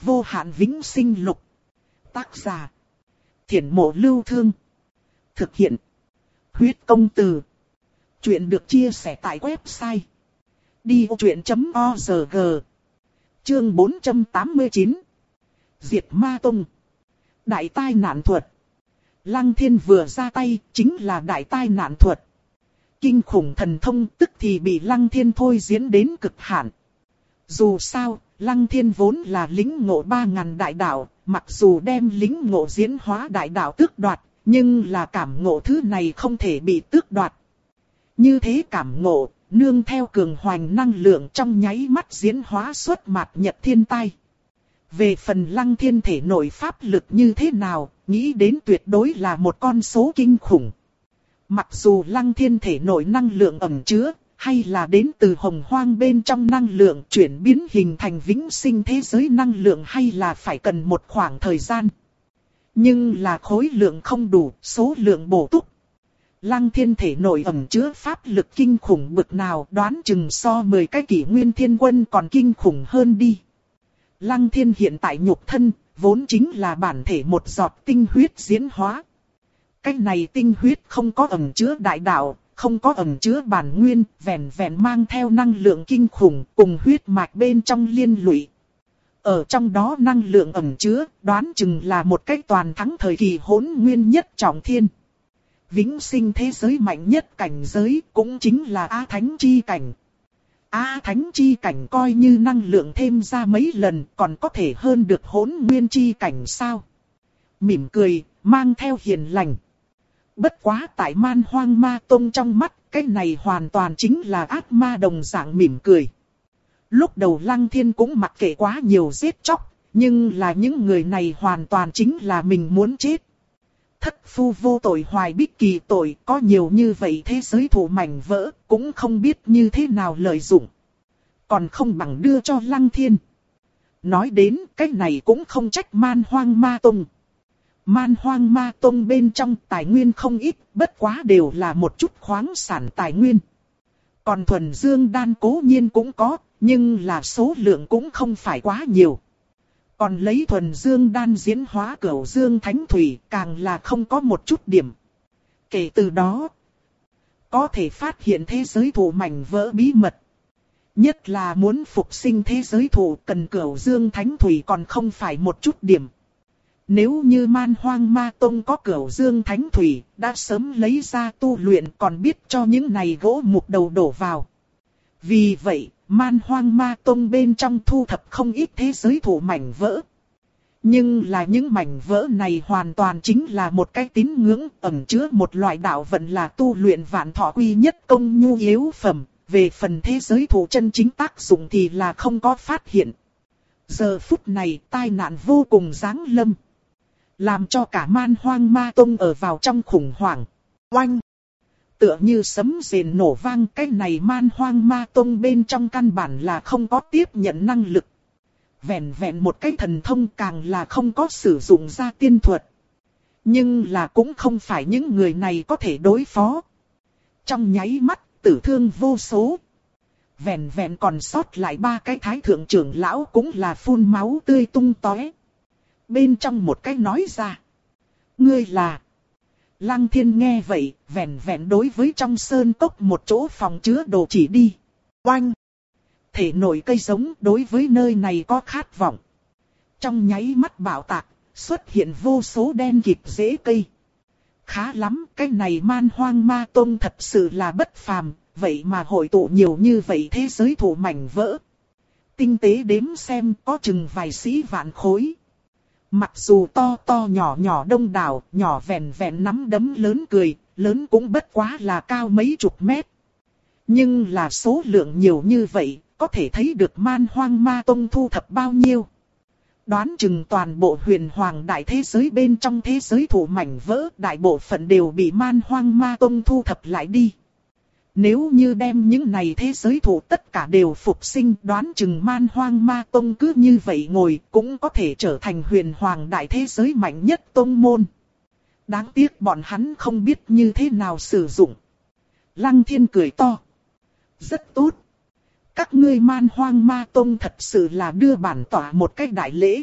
Vô hạn vĩnh sinh lục. Tác giả. Thiển mộ lưu thương. Thực hiện. Huyết công từ. Chuyện được chia sẻ tại website. Đi vô chuyện.org Chương 489 Diệt Ma Tông Đại tai nạn thuật Lăng thiên vừa ra tay chính là đại tai nạn thuật. Kinh khủng thần thông tức thì bị lăng thiên thôi diễn đến cực hạn. Dù sao, lăng thiên vốn là lính ngộ ba ngàn đại đạo, mặc dù đem lính ngộ diễn hóa đại đạo tước đoạt, nhưng là cảm ngộ thứ này không thể bị tước đoạt. Như thế cảm ngộ, nương theo cường hoành năng lượng trong nháy mắt diễn hóa xuất mặt nhật thiên tai. Về phần lăng thiên thể nội pháp lực như thế nào, nghĩ đến tuyệt đối là một con số kinh khủng. Mặc dù lăng thiên thể nội năng lượng ẩm chứa, hay là đến từ hồng hoang bên trong năng lượng chuyển biến hình thành vĩnh sinh thế giới năng lượng hay là phải cần một khoảng thời gian. Nhưng là khối lượng không đủ, số lượng bổ túc. Lăng thiên thể nội ẩm chứa pháp lực kinh khủng bực nào đoán chừng so 10 cái kỷ nguyên thiên quân còn kinh khủng hơn đi. Lăng thiên hiện tại nhục thân, vốn chính là bản thể một giọt tinh huyết diễn hóa. Cái này tinh huyết không có ẩm chứa đại đạo, không có ẩn chứa bản nguyên, vẹn vẹn mang theo năng lượng kinh khủng cùng huyết mạch bên trong liên lụy. Ở trong đó năng lượng ẩn chứa, đoán chừng là một cách toàn thắng thời kỳ hỗn nguyên nhất trọng thiên. Vĩnh sinh thế giới mạnh nhất cảnh giới cũng chính là A Thánh Chi Cảnh, A thánh chi cảnh coi như năng lượng thêm ra mấy lần còn có thể hơn được hỗn nguyên chi cảnh sao. Mỉm cười, mang theo hiền lành. Bất quá tại man hoang ma tông trong mắt, cái này hoàn toàn chính là ác ma đồng dạng mỉm cười. Lúc đầu lăng thiên cũng mặc kệ quá nhiều giết chóc, nhưng là những người này hoàn toàn chính là mình muốn chết. Thất phu vô tội hoài bích kỳ tội có nhiều như vậy thế giới thủ mảnh vỡ cũng không biết như thế nào lợi dụng. Còn không bằng đưa cho lăng thiên. Nói đến cái này cũng không trách man hoang ma tông. Man hoang ma tông bên trong tài nguyên không ít, bất quá đều là một chút khoáng sản tài nguyên. Còn thuần dương đan cố nhiên cũng có, nhưng là số lượng cũng không phải quá nhiều. Còn lấy thuần dương đan diễn hóa cửu dương thánh thủy càng là không có một chút điểm. Kể từ đó, có thể phát hiện thế giới thủ mảnh vỡ bí mật. Nhất là muốn phục sinh thế giới thủ cần cửu dương thánh thủy còn không phải một chút điểm. Nếu như man hoang ma tông có cửu dương thánh thủy, đã sớm lấy ra tu luyện còn biết cho những này gỗ mục đầu đổ vào. Vì vậy, man hoang ma tông bên trong thu thập không ít thế giới thủ mảnh vỡ. Nhưng là những mảnh vỡ này hoàn toàn chính là một cái tín ngưỡng ẩn chứa một loại đạo vận là tu luyện vạn thọ quy nhất công nhu yếu phẩm. Về phần thế giới thủ chân chính tác dụng thì là không có phát hiện. Giờ phút này tai nạn vô cùng giáng lâm. Làm cho cả man hoang ma tông ở vào trong khủng hoảng. Oanh! tựa như sấm rền nổ vang, cái này man hoang ma tông bên trong căn bản là không có tiếp nhận năng lực. Vẹn vẹn một cái thần thông càng là không có sử dụng ra tiên thuật. Nhưng là cũng không phải những người này có thể đối phó. Trong nháy mắt, tử thương vô số. Vẹn vẹn còn sót lại ba cái thái thượng trưởng lão cũng là phun máu tươi tung tóe. Bên trong một cái nói ra. Ngươi là Lăng thiên nghe vậy, vẹn vẹn đối với trong sơn cốc một chỗ phòng chứa đồ chỉ đi. Oanh! Thể nổi cây giống đối với nơi này có khát vọng. Trong nháy mắt bảo tạc, xuất hiện vô số đen kịp rễ cây. Khá lắm, cái này man hoang ma tông thật sự là bất phàm, vậy mà hội tụ nhiều như vậy thế giới thủ mảnh vỡ. Tinh tế đếm xem có chừng vài sĩ vạn khối. Mặc dù to to nhỏ nhỏ đông đảo, nhỏ vẹn vẹn nắm đấm lớn cười, lớn cũng bất quá là cao mấy chục mét. Nhưng là số lượng nhiều như vậy, có thể thấy được man hoang ma tông thu thập bao nhiêu. Đoán chừng toàn bộ huyền hoàng đại thế giới bên trong thế giới thủ mảnh vỡ đại bộ phận đều bị man hoang ma tông thu thập lại đi. Nếu như đem những này thế giới thủ tất cả đều phục sinh đoán chừng man hoang ma tông cứ như vậy ngồi cũng có thể trở thành huyền hoàng đại thế giới mạnh nhất tông môn. Đáng tiếc bọn hắn không biết như thế nào sử dụng. Lăng thiên cười to. Rất tốt. Các ngươi man hoang ma tông thật sự là đưa bản tỏa một cách đại lễ.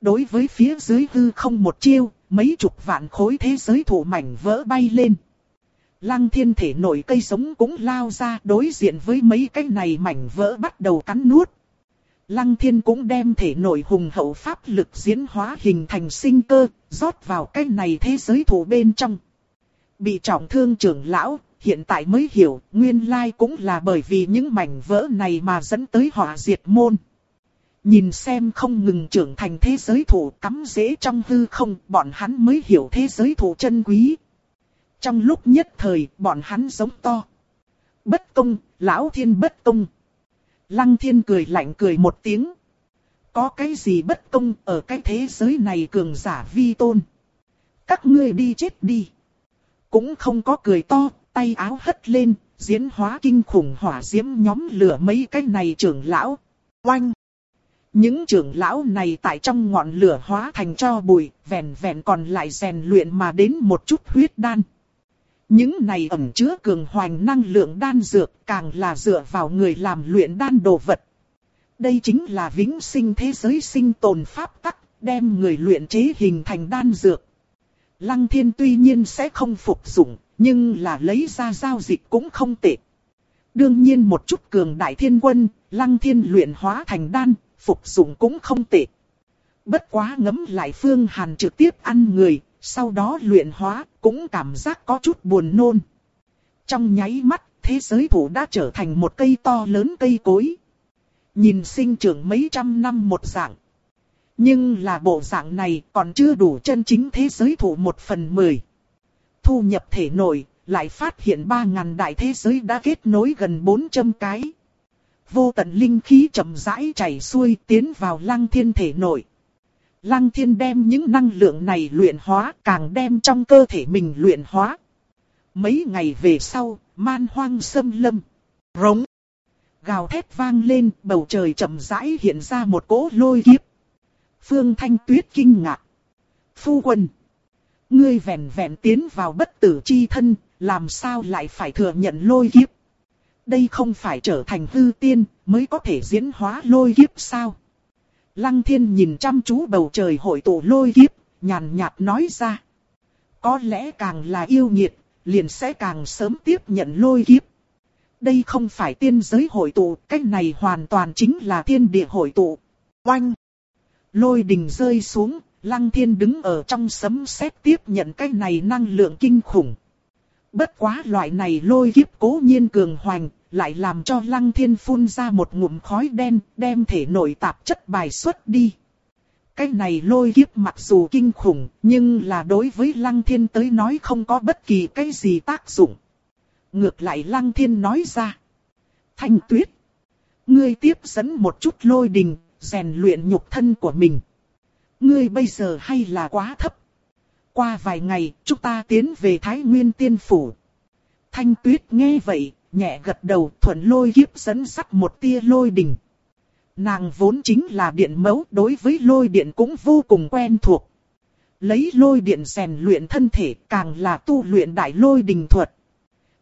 Đối với phía dưới hư không một chiêu, mấy chục vạn khối thế giới thủ mảnh vỡ bay lên. Lăng thiên thể nổi cây sống cũng lao ra đối diện với mấy cái này mảnh vỡ bắt đầu cắn nuốt. Lăng thiên cũng đem thể nổi hùng hậu pháp lực diễn hóa hình thành sinh cơ, rót vào cái này thế giới thủ bên trong. Bị trọng thương trưởng lão, hiện tại mới hiểu, nguyên lai cũng là bởi vì những mảnh vỡ này mà dẫn tới họa diệt môn. Nhìn xem không ngừng trưởng thành thế giới thủ cắm dễ trong hư không, bọn hắn mới hiểu thế giới thủ chân quý. Trong lúc nhất thời, bọn hắn giống to. Bất công, lão thiên bất công. Lăng thiên cười lạnh cười một tiếng. Có cái gì bất công ở cái thế giới này cường giả vi tôn. Các ngươi đi chết đi. Cũng không có cười to, tay áo hất lên, diễn hóa kinh khủng hỏa diễm nhóm lửa mấy cái này trưởng lão. Oanh! Những trưởng lão này tại trong ngọn lửa hóa thành cho bụi, vẹn vẹn còn lại rèn luyện mà đến một chút huyết đan. Những này ẩn chứa cường hoành năng lượng đan dược càng là dựa vào người làm luyện đan đồ vật. Đây chính là vĩnh sinh thế giới sinh tồn pháp tắc, đem người luyện chế hình thành đan dược. Lăng thiên tuy nhiên sẽ không phục dụng, nhưng là lấy ra giao dịch cũng không tệ. Đương nhiên một chút cường đại thiên quân, lăng thiên luyện hóa thành đan, phục dụng cũng không tệ. Bất quá ngấm lại Phương Hàn trực tiếp ăn người, sau đó luyện hóa, cũng cảm giác có chút buồn nôn. Trong nháy mắt, thế giới thủ đã trở thành một cây to lớn cây cối. Nhìn sinh trưởng mấy trăm năm một dạng. Nhưng là bộ dạng này còn chưa đủ chân chính thế giới thủ một phần mười. Thu nhập thể nội, lại phát hiện ba ngàn đại thế giới đã kết nối gần 400 cái. Vô tận linh khí chậm rãi chảy xuôi tiến vào lăng thiên thể nội. Lăng thiên đem những năng lượng này luyện hóa càng đem trong cơ thể mình luyện hóa. Mấy ngày về sau, man hoang sâm lâm. Rống. Gào thét vang lên, bầu trời chậm rãi hiện ra một cỗ lôi kiếp. Phương Thanh Tuyết kinh ngạc. Phu quân. Ngươi vẹn vẹn tiến vào bất tử chi thân, làm sao lại phải thừa nhận lôi kiếp? Đây không phải trở thành hư tiên, mới có thể diễn hóa lôi kiếp sao? Lăng thiên nhìn chăm chú bầu trời hội tụ lôi kiếp, nhàn nhạt nói ra. Có lẽ càng là yêu nghiệt, liền sẽ càng sớm tiếp nhận lôi kiếp. Đây không phải tiên giới hội tụ, cách này hoàn toàn chính là thiên địa hội tụ. Oanh! Lôi đình rơi xuống, lăng thiên đứng ở trong sấm sét tiếp nhận cái này năng lượng kinh khủng. Bất quá loại này lôi kiếp cố nhiên cường hoành, lại làm cho lăng thiên phun ra một ngụm khói đen, đem thể nội tạp chất bài xuất đi. Cái này lôi kiếp mặc dù kinh khủng, nhưng là đối với lăng thiên tới nói không có bất kỳ cái gì tác dụng. Ngược lại lăng thiên nói ra. Thanh tuyết. Ngươi tiếp dẫn một chút lôi đình, rèn luyện nhục thân của mình. Ngươi bây giờ hay là quá thấp. Qua vài ngày, chúng ta tiến về Thái Nguyên Tiên Phủ. Thanh Tuyết nghe vậy, nhẹ gật đầu thuận lôi kiếp dẫn sắt một tia lôi đình. Nàng vốn chính là điện mẫu, đối với lôi điện cũng vô cùng quen thuộc. Lấy lôi điện rèn luyện thân thể, càng là tu luyện đại lôi đình thuật.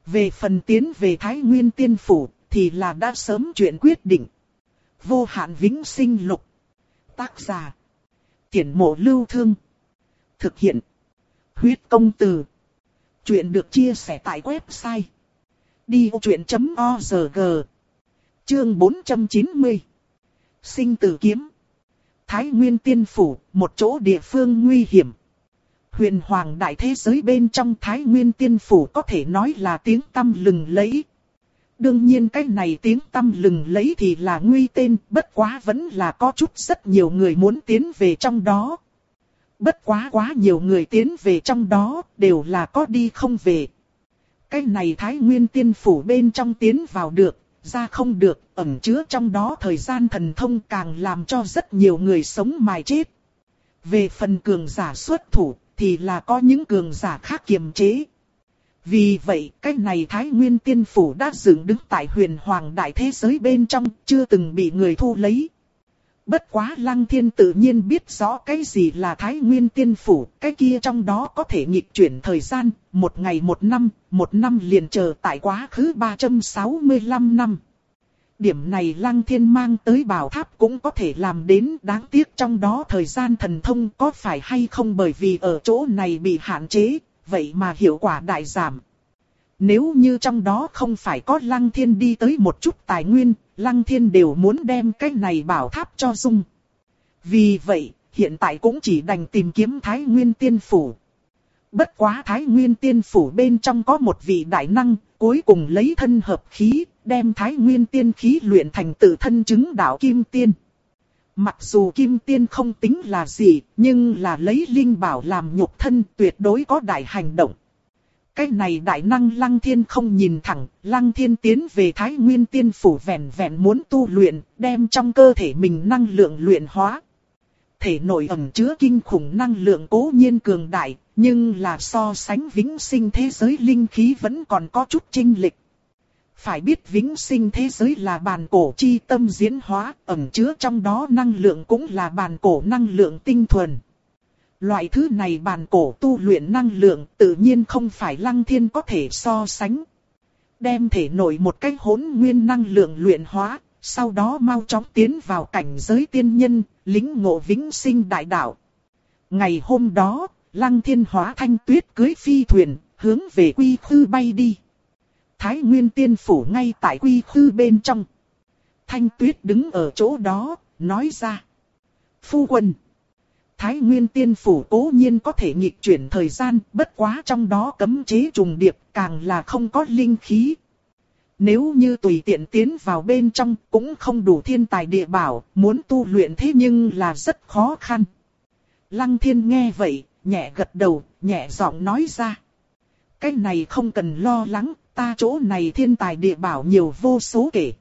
Về phần tiến về Thái Nguyên Tiên Phủ, thì là đã sớm chuyện quyết định. Vô hạn vĩnh sinh lục. Tác giả. Tiển mộ lưu thương. Thực hiện. Huyết công từ. Chuyện được chia sẻ tại website. Đi chuyện.org Chương 490 Sinh tử kiếm Thái Nguyên Tiên Phủ, một chỗ địa phương nguy hiểm. Huyền Hoàng Đại Thế Giới bên trong Thái Nguyên Tiên Phủ có thể nói là tiếng tâm lừng lấy. Đương nhiên cái này tiếng tâm lừng lấy thì là nguy tên, bất quá vẫn là có chút rất nhiều người muốn tiến về trong đó. Bất quá quá nhiều người tiến về trong đó, đều là có đi không về. Cái này Thái Nguyên Tiên Phủ bên trong tiến vào được, ra không được, ẩn chứa trong đó thời gian thần thông càng làm cho rất nhiều người sống mài chết. Về phần cường giả xuất thủ, thì là có những cường giả khác kiềm chế. Vì vậy, cái này Thái Nguyên Tiên Phủ đã dựng đứng tại huyền hoàng đại thế giới bên trong, chưa từng bị người thu lấy. Bất quá Lăng Thiên tự nhiên biết rõ cái gì là Thái Nguyên Tiên Phủ, cái kia trong đó có thể nghịch chuyển thời gian, một ngày một năm, một năm liền chờ tại quá khứ 365 năm. Điểm này lăng thiên mang tới bảo tháp cũng có thể làm đến đáng tiếc trong đó thời gian thần thông có phải hay không bởi vì ở chỗ này bị hạn chế, vậy mà hiệu quả đại giảm. Nếu như trong đó không phải có lăng thiên đi tới một chút tài nguyên, lăng thiên đều muốn đem cái này bảo tháp cho dung. Vì vậy, hiện tại cũng chỉ đành tìm kiếm Thái Nguyên Tiên Phủ. Bất quá Thái Nguyên Tiên Phủ bên trong có một vị đại năng, cuối cùng lấy thân hợp khí, đem Thái Nguyên Tiên khí luyện thành tự thân chứng đạo Kim Tiên. Mặc dù Kim Tiên không tính là gì, nhưng là lấy Linh Bảo làm nhục thân tuyệt đối có đại hành động. Cái này đại năng Lăng Thiên không nhìn thẳng, Lăng Thiên tiến về Thái Nguyên Tiên Phủ vẹn vẹn muốn tu luyện, đem trong cơ thể mình năng lượng luyện hóa. Thể nội ẩn chứa kinh khủng năng lượng cố nhiên cường đại, nhưng là so sánh vĩnh sinh thế giới linh khí vẫn còn có chút chênh lệch. Phải biết vĩnh sinh thế giới là bàn cổ chi tâm diễn hóa, ẩn chứa trong đó năng lượng cũng là bàn cổ năng lượng tinh thuần. Loại thứ này bàn cổ tu luyện năng lượng tự nhiên không phải lăng thiên có thể so sánh. Đem thể nổi một cái hỗn nguyên năng lượng luyện hóa, sau đó mau chóng tiến vào cảnh giới tiên nhân, lính ngộ vĩnh sinh đại đạo. Ngày hôm đó, lăng thiên hóa thanh tuyết cưới phi thuyền, hướng về quy khư bay đi. Thái Nguyên Tiên Phủ ngay tại quy khư bên trong. Thanh Tuyết đứng ở chỗ đó, nói ra. Phu quân. Thái Nguyên Tiên Phủ cố nhiên có thể nghịch chuyển thời gian, bất quá trong đó cấm chế trùng điệp, càng là không có linh khí. Nếu như tùy tiện tiến vào bên trong, cũng không đủ thiên tài địa bảo, muốn tu luyện thế nhưng là rất khó khăn. Lăng thiên nghe vậy, nhẹ gật đầu, nhẹ giọng nói ra. Cái này không cần lo lắng, ta chỗ này thiên tài địa bảo nhiều vô số kể.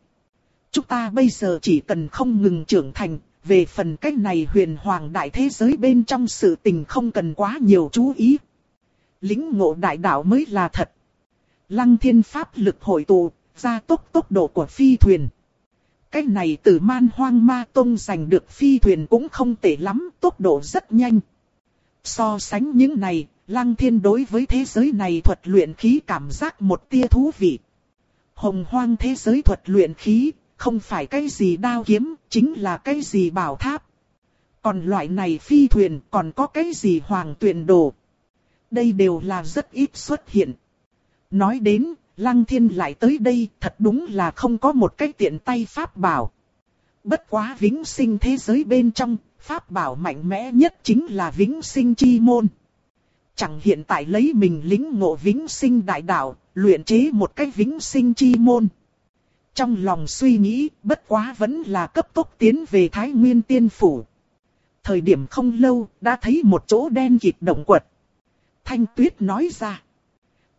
Chúng ta bây giờ chỉ cần không ngừng trưởng thành, về phần cách này huyền hoàng đại thế giới bên trong sự tình không cần quá nhiều chú ý. Lính ngộ đại đạo mới là thật. Lăng thiên pháp lực hội tụ, ra tốc tốc độ của phi thuyền. Cách này từ man hoang ma tông giành được phi thuyền cũng không tệ lắm, tốc độ rất nhanh. So sánh những này, Lăng thiên đối với thế giới này thuật luyện khí cảm giác một tia thú vị. Hồng hoang thế giới thuật luyện khí, không phải cái gì đao kiếm, chính là cái gì bảo tháp. Còn loại này phi thuyền còn có cái gì hoàng tuyển đồ. Đây đều là rất ít xuất hiện. Nói đến, Lăng Thiên lại tới đây thật đúng là không có một cái tiện tay pháp bảo. Bất quá vĩnh sinh thế giới bên trong, pháp bảo mạnh mẽ nhất chính là vĩnh sinh chi môn. Chẳng hiện tại lấy mình lính ngộ vĩnh sinh đại đạo, luyện chế một cái vĩnh sinh chi môn. Trong lòng suy nghĩ, bất quá vẫn là cấp tốc tiến về Thái Nguyên Tiên Phủ. Thời điểm không lâu, đã thấy một chỗ đen kịt động quật. Thanh Tuyết nói ra.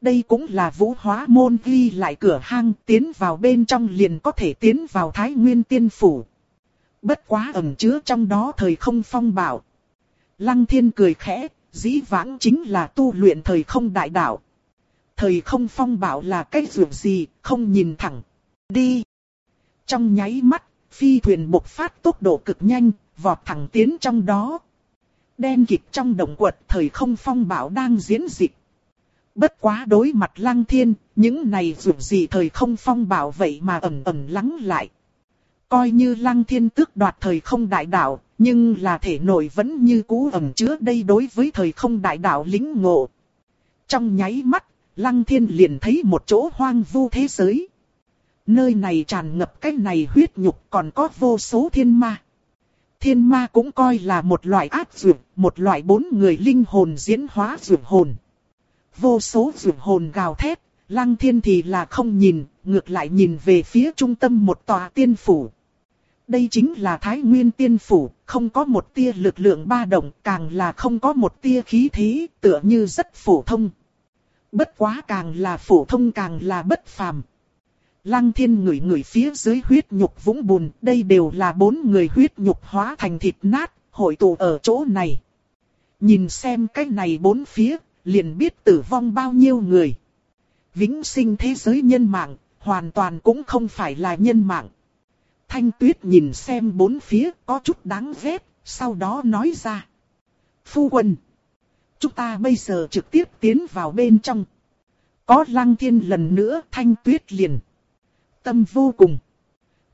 Đây cũng là vũ hóa môn ghi lại cửa hang, tiến vào bên trong liền có thể tiến vào Thái Nguyên Tiên Phủ. Bất quá ẩn chứa trong đó thời không phong bảo. Lăng thiên cười khẽ, dĩ vãng chính là tu luyện thời không đại đạo. Thời không phong bảo là cái dụng gì, không nhìn thẳng. Đi! Trong nháy mắt, phi thuyền bộc phát tốc độ cực nhanh, vọt thẳng tiến trong đó. Đen kịch trong động quật thời không phong bảo đang diễn dịch. Bất quá đối mặt lăng thiên, những này dù gì thời không phong bảo vậy mà ẩn ẩn lắng lại. Coi như lăng thiên tước đoạt thời không đại đạo, nhưng là thể nội vẫn như cũ ẩn chứa đây đối với thời không đại đạo lính ngộ. Trong nháy mắt, lăng thiên liền thấy một chỗ hoang vu thế giới. Nơi này tràn ngập cái này huyết nhục còn có vô số thiên ma. Thiên ma cũng coi là một loại ác dược, một loại bốn người linh hồn diễn hóa dược hồn. Vô số dược hồn gào thét, lăng thiên thì là không nhìn, ngược lại nhìn về phía trung tâm một tòa tiên phủ. Đây chính là Thái Nguyên Tiên Phủ, không có một tia lực lượng ba động, càng là không có một tia khí thế, tựa như rất phổ thông. Bất quá càng là phổ thông càng là bất phàm. Lăng thiên ngửi ngửi phía dưới huyết nhục vũng bùn, đây đều là bốn người huyết nhục hóa thành thịt nát, hội tụ ở chỗ này. Nhìn xem cái này bốn phía, liền biết tử vong bao nhiêu người. Vĩnh sinh thế giới nhân mạng, hoàn toàn cũng không phải là nhân mạng. Thanh tuyết nhìn xem bốn phía có chút đáng ghét, sau đó nói ra. Phu quân, chúng ta bây giờ trực tiếp tiến vào bên trong. Có lăng thiên lần nữa thanh tuyết liền. Tâm vô cùng.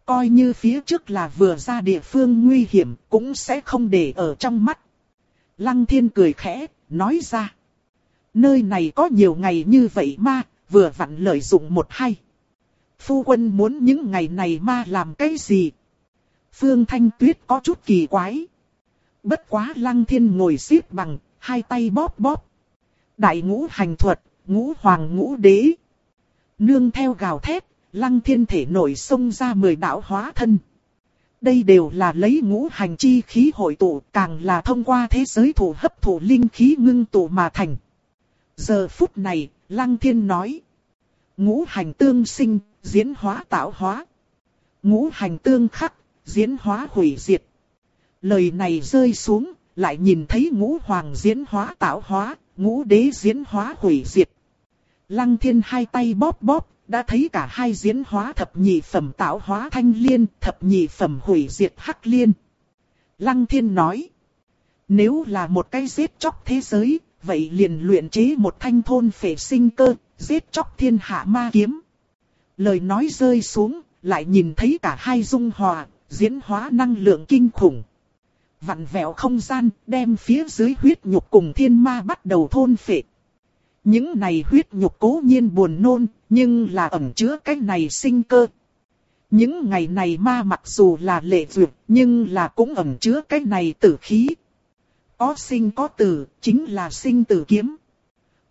Coi như phía trước là vừa ra địa phương nguy hiểm cũng sẽ không để ở trong mắt. Lăng thiên cười khẽ, nói ra. Nơi này có nhiều ngày như vậy ma, vừa vặn lợi dụng một hay. Phu quân muốn những ngày này ma làm cái gì? Phương Thanh Tuyết có chút kỳ quái. Bất quá lăng thiên ngồi xếp bằng, hai tay bóp bóp. Đại ngũ hành thuật, ngũ hoàng ngũ đế. Nương theo gào thét, lăng thiên thể nổi sông ra mười đạo hóa thân. Đây đều là lấy ngũ hành chi khí hội tụ, càng là thông qua thế giới thủ hấp thụ linh khí ngưng tụ mà thành. Giờ phút này, lăng thiên nói. Ngũ hành tương sinh, diễn hóa tạo hóa. Ngũ hành tương khắc, diễn hóa hủy diệt. Lời này rơi xuống, lại nhìn thấy ngũ hoàng diễn hóa tạo hóa, ngũ đế diễn hóa hủy diệt. Lăng thiên hai tay bóp bóp, đã thấy cả hai diễn hóa thập nhị phẩm tạo hóa thanh liên, thập nhị phẩm hủy diệt hắc liên. Lăng thiên nói, nếu là một cái giết chóc thế giới, vậy liền luyện chế một thanh thôn phệ sinh cơ, giết chóc thiên hạ ma kiếm. Lời nói rơi xuống, lại nhìn thấy cả hai dung hòa, diễn hóa năng lượng kinh khủng. Vặn vẹo không gian, đem phía dưới huyết nhục cùng thiên ma bắt đầu thôn phệ. Những này huyết nhục cố nhiên buồn nôn, nhưng là ẩn chứa cái này sinh cơ. Những ngày này ma mặc dù là lệ duyệt, nhưng là cũng ẩn chứa cái này tử khí. Có sinh có tử, chính là sinh tử kiếm.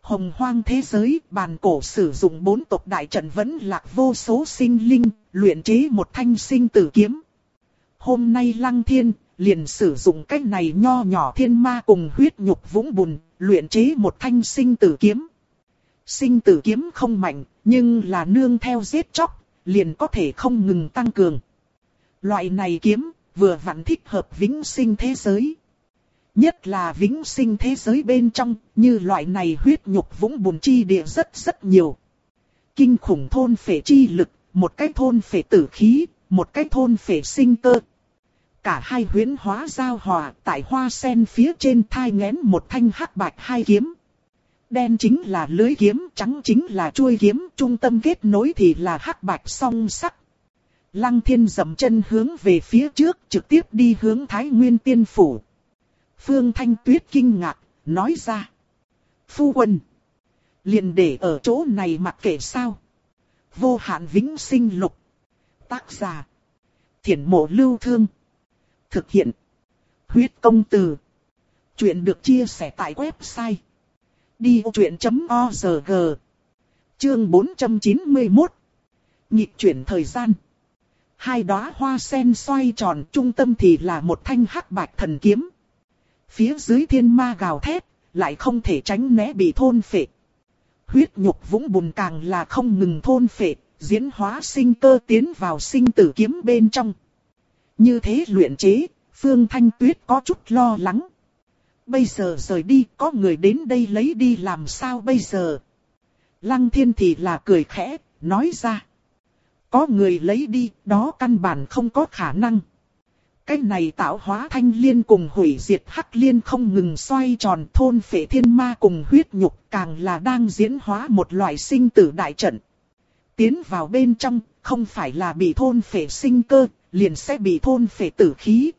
Hồng hoang thế giới, bàn cổ sử dụng bốn tộc đại trận vẫn lạc vô số sinh linh, luyện chế một thanh sinh tử kiếm. Hôm nay lăng thiên, liền sử dụng cách này nho nhỏ thiên ma cùng huyết nhục vũng bùn, luyện chế một thanh sinh tử kiếm. Sinh tử kiếm không mạnh, nhưng là nương theo giết chóc, liền có thể không ngừng tăng cường. Loại này kiếm, vừa vặn thích hợp vĩnh sinh thế giới. Nhất là vĩnh sinh thế giới bên trong, như loại này huyết nhục vũng bùn chi địa rất rất nhiều. Kinh khủng thôn phệ chi lực, một cái thôn phệ tử khí, một cái thôn phệ sinh cơ. Cả hai huyến hóa giao hòa tại hoa sen phía trên thai ngén một thanh hắc bạch hai kiếm. Đen chính là lưới kiếm, trắng chính là chuôi kiếm, trung tâm kết nối thì là hắc bạch song sắc. Lăng thiên dậm chân hướng về phía trước, trực tiếp đi hướng Thái Nguyên Tiên Phủ. Phương Thanh Tuyết kinh ngạc, nói ra. Phu quân, liền để ở chỗ này mặc kệ sao. Vô hạn vĩnh sinh lục. Tác giả. Thiển mộ lưu thương. Thực hiện. Huyết công từ. Chuyện được chia sẻ tại website. Đi truyện.org Chương 491 Nhịp chuyển thời gian Hai đóa hoa sen xoay tròn trung tâm thì là một thanh hắc bạch thần kiếm. Phía dưới thiên ma gào thét, lại không thể tránh né bị thôn phệ. Huyết nhục vũng bùn càng là không ngừng thôn phệ, diễn hóa sinh cơ tiến vào sinh tử kiếm bên trong. Như thế luyện chế, Phương Thanh Tuyết có chút lo lắng. Bây giờ rời đi, có người đến đây lấy đi làm sao bây giờ? Lăng thiên thì là cười khẽ, nói ra. Có người lấy đi, đó căn bản không có khả năng. Cái này tạo hóa thanh liên cùng hủy diệt hắc liên không ngừng xoay tròn thôn phệ thiên ma cùng huyết nhục càng là đang diễn hóa một loại sinh tử đại trận. Tiến vào bên trong, không phải là bị thôn phệ sinh cơ, liền sẽ bị thôn phệ tử khí.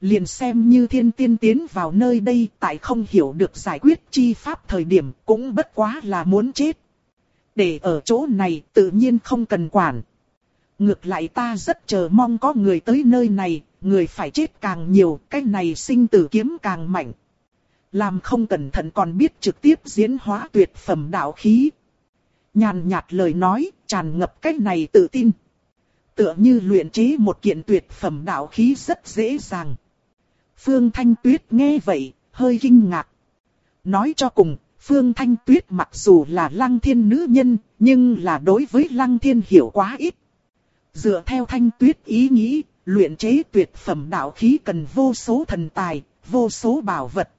Liền xem như thiên tiên tiến vào nơi đây tại không hiểu được giải quyết chi pháp thời điểm cũng bất quá là muốn chết. Để ở chỗ này tự nhiên không cần quản. Ngược lại ta rất chờ mong có người tới nơi này, người phải chết càng nhiều, cái này sinh tử kiếm càng mạnh. Làm không cẩn thận còn biết trực tiếp diễn hóa tuyệt phẩm đạo khí. Nhàn nhạt lời nói, tràn ngập cái này tự tin. Tựa như luyện chế một kiện tuyệt phẩm đạo khí rất dễ dàng. Phương Thanh Tuyết nghe vậy, hơi kinh ngạc. Nói cho cùng, Phương Thanh Tuyết mặc dù là lăng thiên nữ nhân, nhưng là đối với lăng thiên hiểu quá ít. Dựa theo Thanh Tuyết ý nghĩ, luyện chế tuyệt phẩm đạo khí cần vô số thần tài, vô số bảo vật.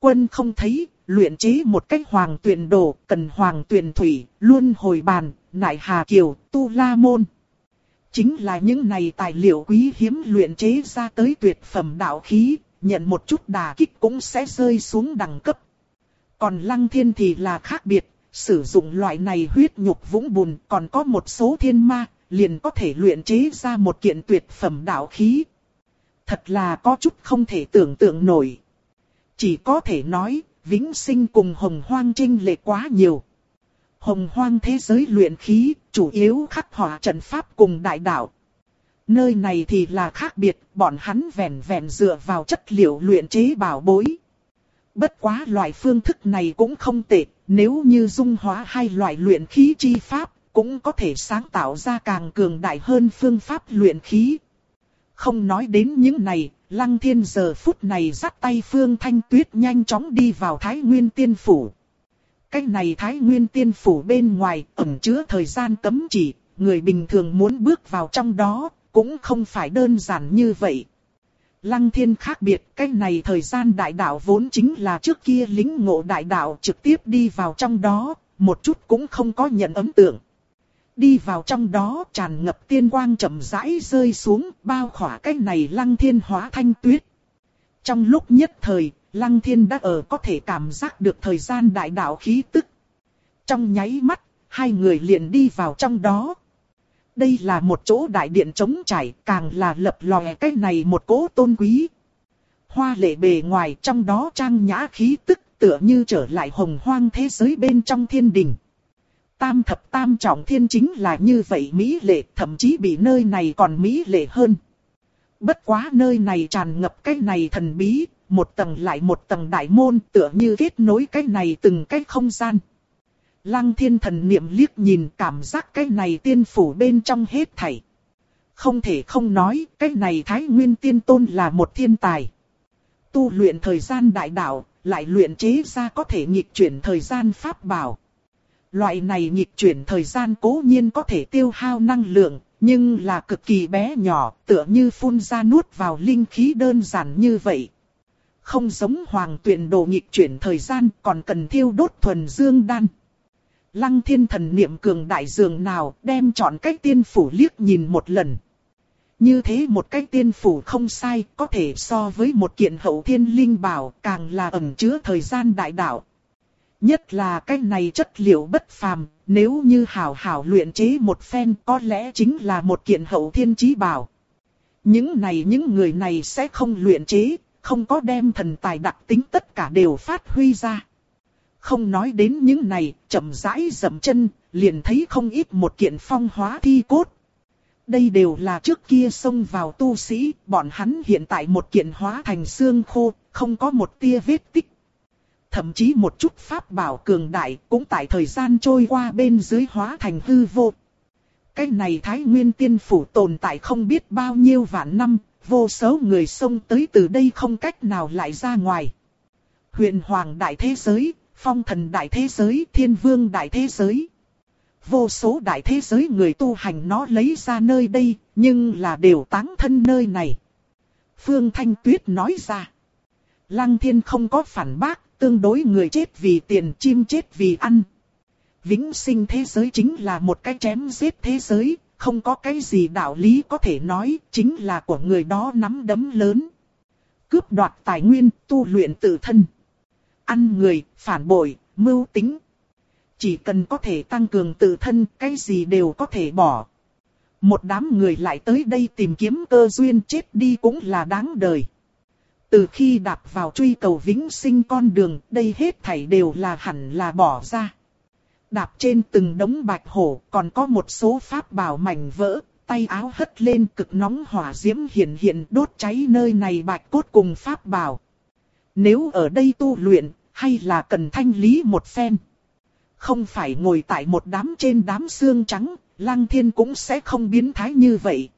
Quân không thấy, luyện chế một cách hoàng tuyển đồ, cần hoàng tuyển thủy, luôn hồi bàn, nại hà kiều, tu la môn. Chính là những này tài liệu quý hiếm luyện chế ra tới tuyệt phẩm đạo khí, nhận một chút đà kích cũng sẽ rơi xuống đẳng cấp. Còn lăng thiên thì là khác biệt, sử dụng loại này huyết nhục vũng bùn còn có một số thiên ma, liền có thể luyện chế ra một kiện tuyệt phẩm đạo khí. Thật là có chút không thể tưởng tượng nổi. Chỉ có thể nói, vĩnh sinh cùng hồng hoang trinh lệ quá nhiều. Hồng hoang thế giới luyện khí, chủ yếu khắc họa trận pháp cùng đại đạo. Nơi này thì là khác biệt, bọn hắn vẹn vẹn dựa vào chất liệu luyện chế bảo bối. Bất quá loại phương thức này cũng không tệ, nếu như dung hóa hai loại luyện khí chi pháp, cũng có thể sáng tạo ra càng cường đại hơn phương pháp luyện khí. Không nói đến những này, Lăng Thiên giờ phút này dắt tay Phương Thanh Tuyết nhanh chóng đi vào Thái Nguyên Tiên Phủ. Cái này Thái Nguyên Tiên Phủ bên ngoài ẩn chứa thời gian cấm chỉ, người bình thường muốn bước vào trong đó, cũng không phải đơn giản như vậy. Lăng thiên khác biệt, cái này thời gian đại đạo vốn chính là trước kia lính ngộ đại đạo trực tiếp đi vào trong đó, một chút cũng không có nhận ấn tượng. Đi vào trong đó tràn ngập tiên quang chậm rãi rơi xuống, bao khỏa cái này lăng thiên hóa thanh tuyết. Trong lúc nhất thời, lăng thiên đã ở có thể cảm giác được thời gian đại đạo khí tức. Trong nháy mắt, hai người liền đi vào trong đó. Đây là một chỗ đại điện trống trải, càng là lập lòe cái này một cố tôn quý. Hoa lệ bề ngoài trong đó trang nhã khí tức tựa như trở lại hồng hoang thế giới bên trong thiên đình. Tam thập tam trọng thiên chính là như vậy mỹ lệ, thậm chí bị nơi này còn mỹ lệ hơn. Bất quá nơi này tràn ngập cái này thần bí, một tầng lại một tầng đại môn tựa như kết nối cái này từng cái không gian. Lăng thiên thần niệm liếc nhìn cảm giác cái này tiên phủ bên trong hết thảy. Không thể không nói, cái này Thái Nguyên Tiên Tôn là một thiên tài. Tu luyện thời gian đại đạo, lại luyện chế ra có thể nghịch chuyển thời gian pháp bảo. Loại này nghịch chuyển thời gian cố nhiên có thể tiêu hao năng lượng, nhưng là cực kỳ bé nhỏ, tựa như phun ra nuốt vào linh khí đơn giản như vậy. Không giống hoàng tuyển đồ nghịch chuyển thời gian còn cần thiêu đốt thuần dương đan. Lăng thiên thần niệm cường đại dường nào đem chọn cách tiên phủ liếc nhìn một lần. Như thế một cách tiên phủ không sai, có thể so với một kiện hậu thiên linh bảo, càng là ẩn chứa thời gian đại đạo. Nhất là cái này chất liệu bất phàm, nếu như hảo hảo luyện chế một phen có lẽ chính là một kiện hậu thiên trí bảo. Những này những người này sẽ không luyện chế, không có đem thần tài đặc tính tất cả đều phát huy ra. Không nói đến những này, chậm rãi dậm chân, liền thấy không ít một kiện phong hóa thi cốt. Đây đều là trước kia xông vào tu sĩ, bọn hắn hiện tại một kiện hóa thành xương khô, không có một tia vết tích. Thậm chí một chút pháp bảo cường đại cũng tại thời gian trôi qua bên dưới hóa thành hư vô. Cái này Thái Nguyên Tiên Phủ tồn tại không biết bao nhiêu vạn năm, vô số người xông tới từ đây không cách nào lại ra ngoài. Huyền Hoàng Đại Thế Giới, phong thần đại thế giới, thiên vương đại thế giới. Vô số đại thế giới người tu hành nó lấy ra nơi đây, nhưng là đều táng thân nơi này. Phương Thanh Tuyết nói ra. Lăng thiên không có phản bác, tương đối người chết vì tiền chim chết vì ăn. Vĩnh sinh thế giới chính là một cái chém giết thế giới, không có cái gì đạo lý có thể nói, chính là của người đó nắm đấm lớn. Cướp đoạt tài nguyên, tu luyện tự thân ăn người, phản bội, mưu tính. Chỉ cần có thể tăng cường tự thân, cái gì đều có thể bỏ. Một đám người lại tới đây tìm kiếm cơ duyên chết đi cũng là đáng đời. Từ khi đạp vào truy cầu vĩnh sinh con đường, đây hết thảy đều là hẳn là bỏ ra. Đạp trên từng đống bạch hổ, còn có một số pháp bảo mảnh vỡ, tay áo hất lên cực nóng hỏa diễm hiện hiện đốt cháy nơi này bạch cốt cùng pháp bảo. Nếu ở đây tu luyện, hay là cần thanh lý một phen. Không phải ngồi tại một đám trên đám xương trắng, lăng thiên cũng sẽ không biến thái như vậy.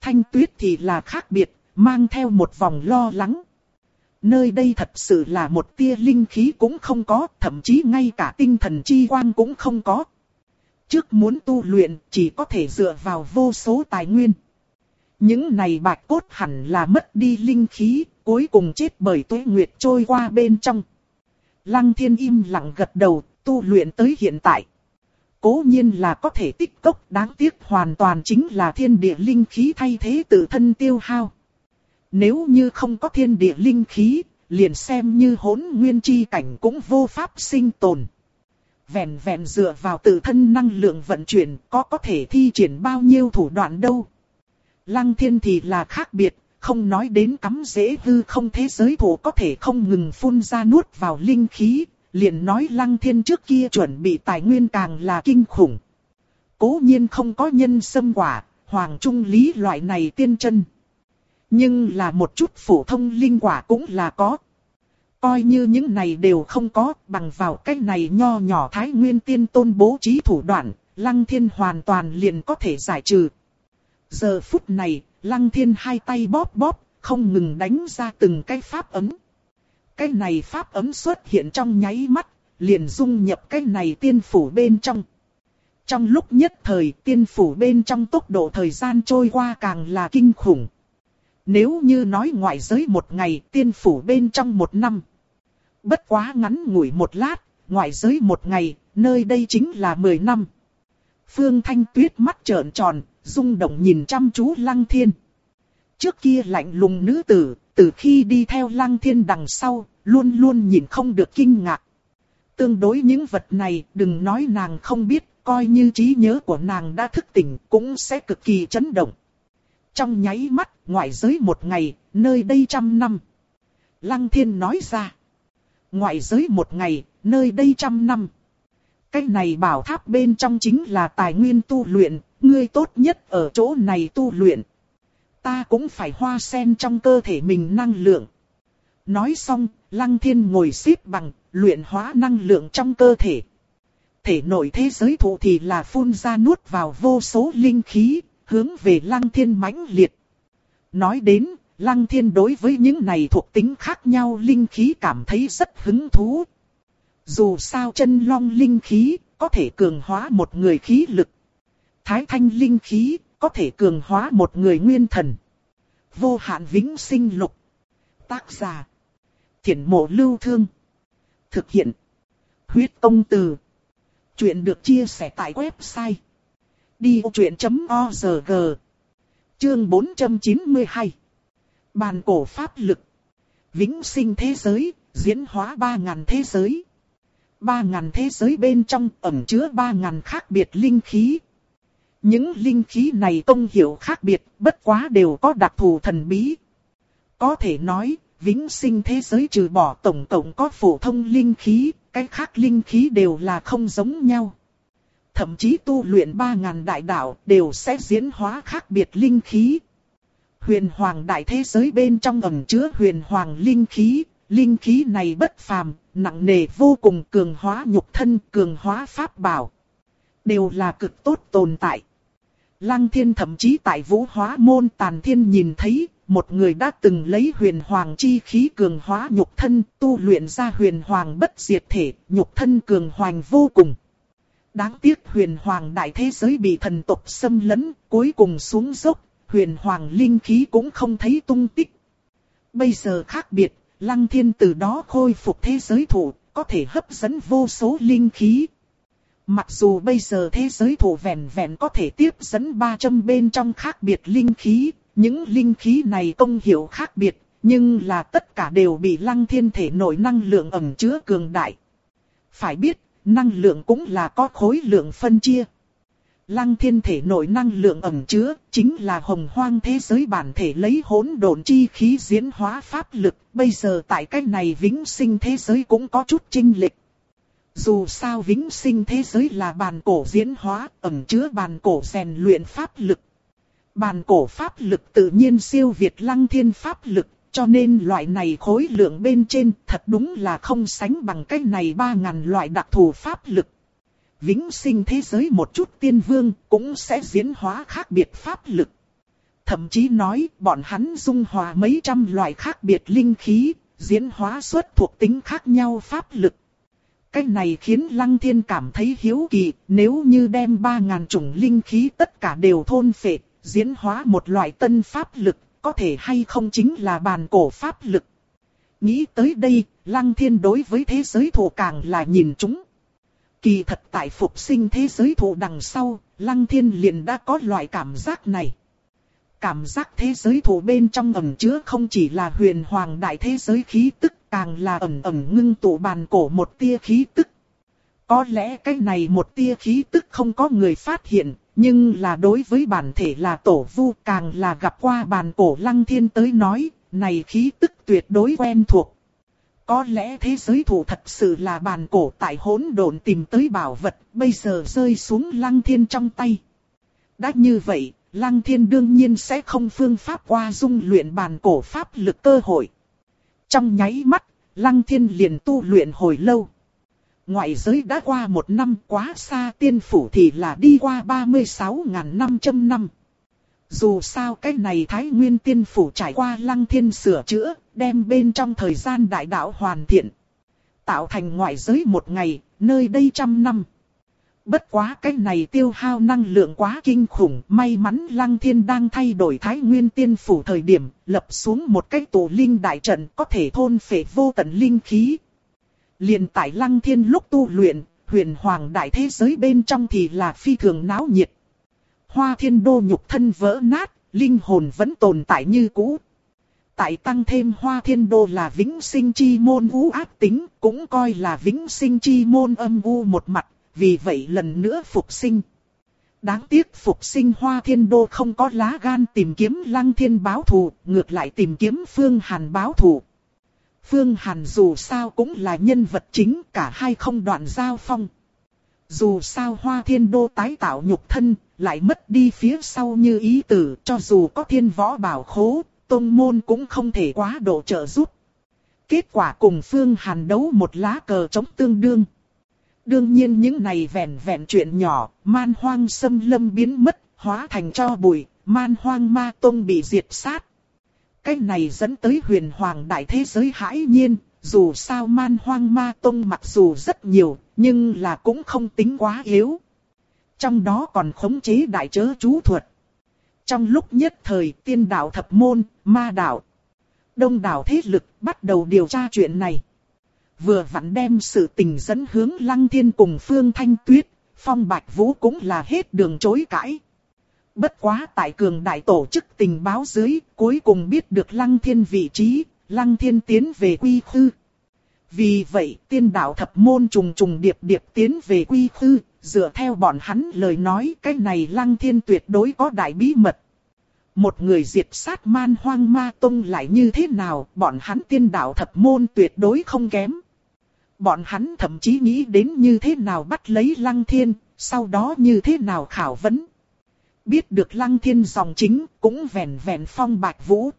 Thanh tuyết thì là khác biệt, mang theo một vòng lo lắng. Nơi đây thật sự là một tia linh khí cũng không có, thậm chí ngay cả tinh thần chi quang cũng không có. Trước muốn tu luyện, chỉ có thể dựa vào vô số tài nguyên. Những này bạch cốt hẳn là mất đi linh khí, cuối cùng chết bởi tuế nguyệt trôi qua bên trong. Lăng thiên im lặng gật đầu, tu luyện tới hiện tại. Cố nhiên là có thể tích cốc đáng tiếc hoàn toàn chính là thiên địa linh khí thay thế tự thân tiêu hao. Nếu như không có thiên địa linh khí, liền xem như hỗn nguyên chi cảnh cũng vô pháp sinh tồn. vẹn vẹn dựa vào tự thân năng lượng vận chuyển có có thể thi triển bao nhiêu thủ đoạn đâu. Lăng thiên thì là khác biệt, không nói đến cắm dễ hư không thế giới thủ có thể không ngừng phun ra nuốt vào linh khí, liền nói lăng thiên trước kia chuẩn bị tài nguyên càng là kinh khủng. Cố nhiên không có nhân sâm quả, hoàng trung lý loại này tiên chân. Nhưng là một chút phổ thông linh quả cũng là có. Coi như những này đều không có, bằng vào cách này nho nhỏ thái nguyên tiên tôn bố trí thủ đoạn, lăng thiên hoàn toàn liền có thể giải trừ. Giờ phút này, lăng thiên hai tay bóp bóp, không ngừng đánh ra từng cái pháp ấm. Cái này pháp ấm xuất hiện trong nháy mắt, liền dung nhập cái này tiên phủ bên trong. Trong lúc nhất thời tiên phủ bên trong tốc độ thời gian trôi qua càng là kinh khủng. Nếu như nói ngoại giới một ngày tiên phủ bên trong một năm. Bất quá ngắn ngủi một lát, ngoại giới một ngày, nơi đây chính là mười năm. Phương Thanh Tuyết mắt trợn tròn, rung động nhìn chăm chú Lăng Thiên. Trước kia lạnh lùng nữ tử, từ khi đi theo Lăng Thiên đằng sau, luôn luôn nhìn không được kinh ngạc. Tương đối những vật này, đừng nói nàng không biết, coi như trí nhớ của nàng đã thức tỉnh, cũng sẽ cực kỳ chấn động. Trong nháy mắt, ngoại giới một ngày, nơi đây trăm năm. Lăng Thiên nói ra. Ngoại giới một ngày, nơi đây trăm năm. Cái này bảo tháp bên trong chính là tài nguyên tu luyện, ngươi tốt nhất ở chỗ này tu luyện. Ta cũng phải hoa sen trong cơ thể mình năng lượng. Nói xong, Lăng Thiên ngồi xếp bằng, luyện hóa năng lượng trong cơ thể. Thể nội thế giới thụ thì là phun ra nuốt vào vô số linh khí, hướng về Lăng Thiên mãnh liệt. Nói đến, Lăng Thiên đối với những này thuộc tính khác nhau linh khí cảm thấy rất hứng thú. Dù sao chân long linh khí, có thể cường hóa một người khí lực. Thái thanh linh khí, có thể cường hóa một người nguyên thần. Vô hạn vĩnh sinh lục. Tác giả. Thiển mộ lưu thương. Thực hiện. Huyết công từ. Chuyện được chia sẻ tại website. Đi vô chuyện.org Chương 492 Bàn cổ pháp lực Vĩnh sinh thế giới, diễn hóa 3.000 thế giới. ba ngàn thế giới bên trong ẩn chứa ba ngàn khác biệt linh khí. Những linh khí này công hiệu khác biệt, bất quá đều có đặc thù thần bí. Có thể nói, vĩnh sinh thế giới trừ bỏ tổng cộng có phổ thông linh khí, cái khác linh khí đều là không giống nhau. Thậm chí tu luyện 3.000 đại đạo đều sẽ diễn hóa khác biệt linh khí. Huyền hoàng đại thế giới bên trong ẩn chứa huyền hoàng linh khí, linh khí này bất phàm, nặng nề vô cùng cường hóa nhục thân, cường hóa pháp bảo. Đều là cực tốt tồn tại. Lăng thiên thậm chí tại vũ hóa môn tàn thiên nhìn thấy, một người đã từng lấy huyền hoàng chi khí cường hóa nhục thân, tu luyện ra huyền hoàng bất diệt thể, nhục thân cường hoành vô cùng. Đáng tiếc huyền hoàng đại thế giới bị thần tộc xâm lấn, cuối cùng xuống dốc, huyền hoàng linh khí cũng không thấy tung tích. Bây giờ khác biệt, lăng thiên từ đó khôi phục thế giới thủ, có thể hấp dẫn vô số linh khí. Mặc dù bây giờ thế giới thủ vẹn vẹn có thể tiếp dẫn 300 bên trong khác biệt linh khí, những linh khí này công hiệu khác biệt, nhưng là tất cả đều bị lăng thiên thể nội năng lượng ẩm chứa cường đại. Phải biết, năng lượng cũng là có khối lượng phân chia. Lăng thiên thể nội năng lượng ẩm chứa, chính là hồng hoang thế giới bản thể lấy hỗn độn chi khí diễn hóa pháp lực, bây giờ tại cách này vĩnh sinh thế giới cũng có chút chinh lịch. Dù sao vĩnh sinh thế giới là bàn cổ diễn hóa, ẩm chứa bàn cổ rèn luyện pháp lực. Bàn cổ pháp lực tự nhiên siêu việt lăng thiên pháp lực, cho nên loại này khối lượng bên trên thật đúng là không sánh bằng cách này ba ngàn loại đặc thù pháp lực. Vĩnh sinh thế giới một chút tiên vương cũng sẽ diễn hóa khác biệt pháp lực. Thậm chí nói bọn hắn dung hòa mấy trăm loại khác biệt linh khí, diễn hóa xuất thuộc tính khác nhau pháp lực. Cái này khiến Lăng Thiên cảm thấy hiếu kỳ, nếu như đem ba ngàn chủng linh khí tất cả đều thôn phệ, diễn hóa một loại tân pháp lực, có thể hay không chính là bàn cổ pháp lực. Nghĩ tới đây, Lăng Thiên đối với thế giới thụ càng là nhìn chúng. Kỳ thật tại phục sinh thế giới thụ đằng sau, Lăng Thiên liền đã có loại cảm giác này. Cảm giác thế giới thụ bên trong ẩn chứa không chỉ là huyền hoàng đại thế giới khí tức, càng là ẩn ẩn ngưng tụ bàn cổ một tia khí tức. Có lẽ cái này một tia khí tức không có người phát hiện, nhưng là đối với bản thể là tổ vu càng là gặp qua bàn cổ lăng thiên tới nói, này khí tức tuyệt đối quen thuộc. Có lẽ thế giới thủ thật sự là bàn cổ tại hỗn độn tìm tới bảo vật, bây giờ rơi xuống lăng thiên trong tay. Đã như vậy, lăng thiên đương nhiên sẽ không phương pháp qua dung luyện bàn cổ pháp lực cơ hội. Trong nháy mắt, lăng thiên liền tu luyện hồi lâu. Ngoại giới đã qua một năm quá xa tiên phủ thì là đi qua 36.500 năm. Dù sao cái này Thái Nguyên tiên phủ trải qua lăng thiên sửa chữa, đem bên trong thời gian đại đạo hoàn thiện. Tạo thành ngoại giới một ngày, nơi đây trăm năm. Bất quá cái này tiêu hao năng lượng quá kinh khủng, may mắn Lăng Thiên đang thay đổi Thái Nguyên Tiên Phủ thời điểm, lập xuống một cái tổ linh đại trận có thể thôn phệ vô tận linh khí liền tại Lăng Thiên lúc tu luyện, huyền hoàng đại thế giới bên trong thì là phi thường náo nhiệt. Hoa thiên đô nhục thân vỡ nát, linh hồn vẫn tồn tại như cũ. Tại tăng thêm hoa thiên đô là vĩnh sinh chi môn vũ ác tính, cũng coi là vĩnh sinh chi môn âm u một mặt, vì vậy lần nữa phục sinh. Đáng tiếc phục sinh hoa thiên đô không có lá gan tìm kiếm lăng thiên báo thù, ngược lại tìm kiếm phương hàn báo thù. Phương hàn dù sao cũng là nhân vật chính, cả hai không đoạn giao phong. Dù sao hoa thiên đô tái tạo nhục thân, lại mất đi phía sau như ý tử, cho dù có thiên võ bảo khố, tôn môn cũng không thể quá độ trợ giúp. Kết quả cùng Phương Hàn đấu một lá cờ chống tương đương. Đương nhiên những này vẹn vẹn chuyện nhỏ, man hoang xâm lâm biến mất, hóa thành cho bụi, man hoang ma tông bị diệt sát. Cái này dẫn tới huyền hoàng đại thế giới hãi nhiên, dù sao man hoang ma tông mặc dù rất nhiều, nhưng là cũng không tính quá yếu. Trong đó còn khống chế đại chớ chú thuật. Trong lúc nhất thời tiên đạo thập môn, ma đạo, đông đảo thế lực bắt đầu điều tra chuyện này. Vừa vặn đem sự tình dẫn hướng lăng thiên cùng phương thanh tuyết, phong bạch vũ cũng là hết đường chối cãi. Bất quá tại cường đại tổ chức tình báo dưới, cuối cùng biết được lăng thiên vị trí, lăng thiên tiến về quy khư. Vì vậy tiên đạo thập môn trùng trùng điệp điệp tiến về quy khư, dựa theo bọn hắn lời nói cái này lăng thiên tuyệt đối có đại bí mật. Một người diệt sát man hoang ma tông lại như thế nào, bọn hắn tiên đạo thập môn tuyệt đối không kém. Bọn hắn thậm chí nghĩ đến như thế nào bắt lấy lăng thiên, sau đó như thế nào khảo vấn. Biết được lăng thiên dòng chính, cũng vẹn vẹn phong bạch vũ.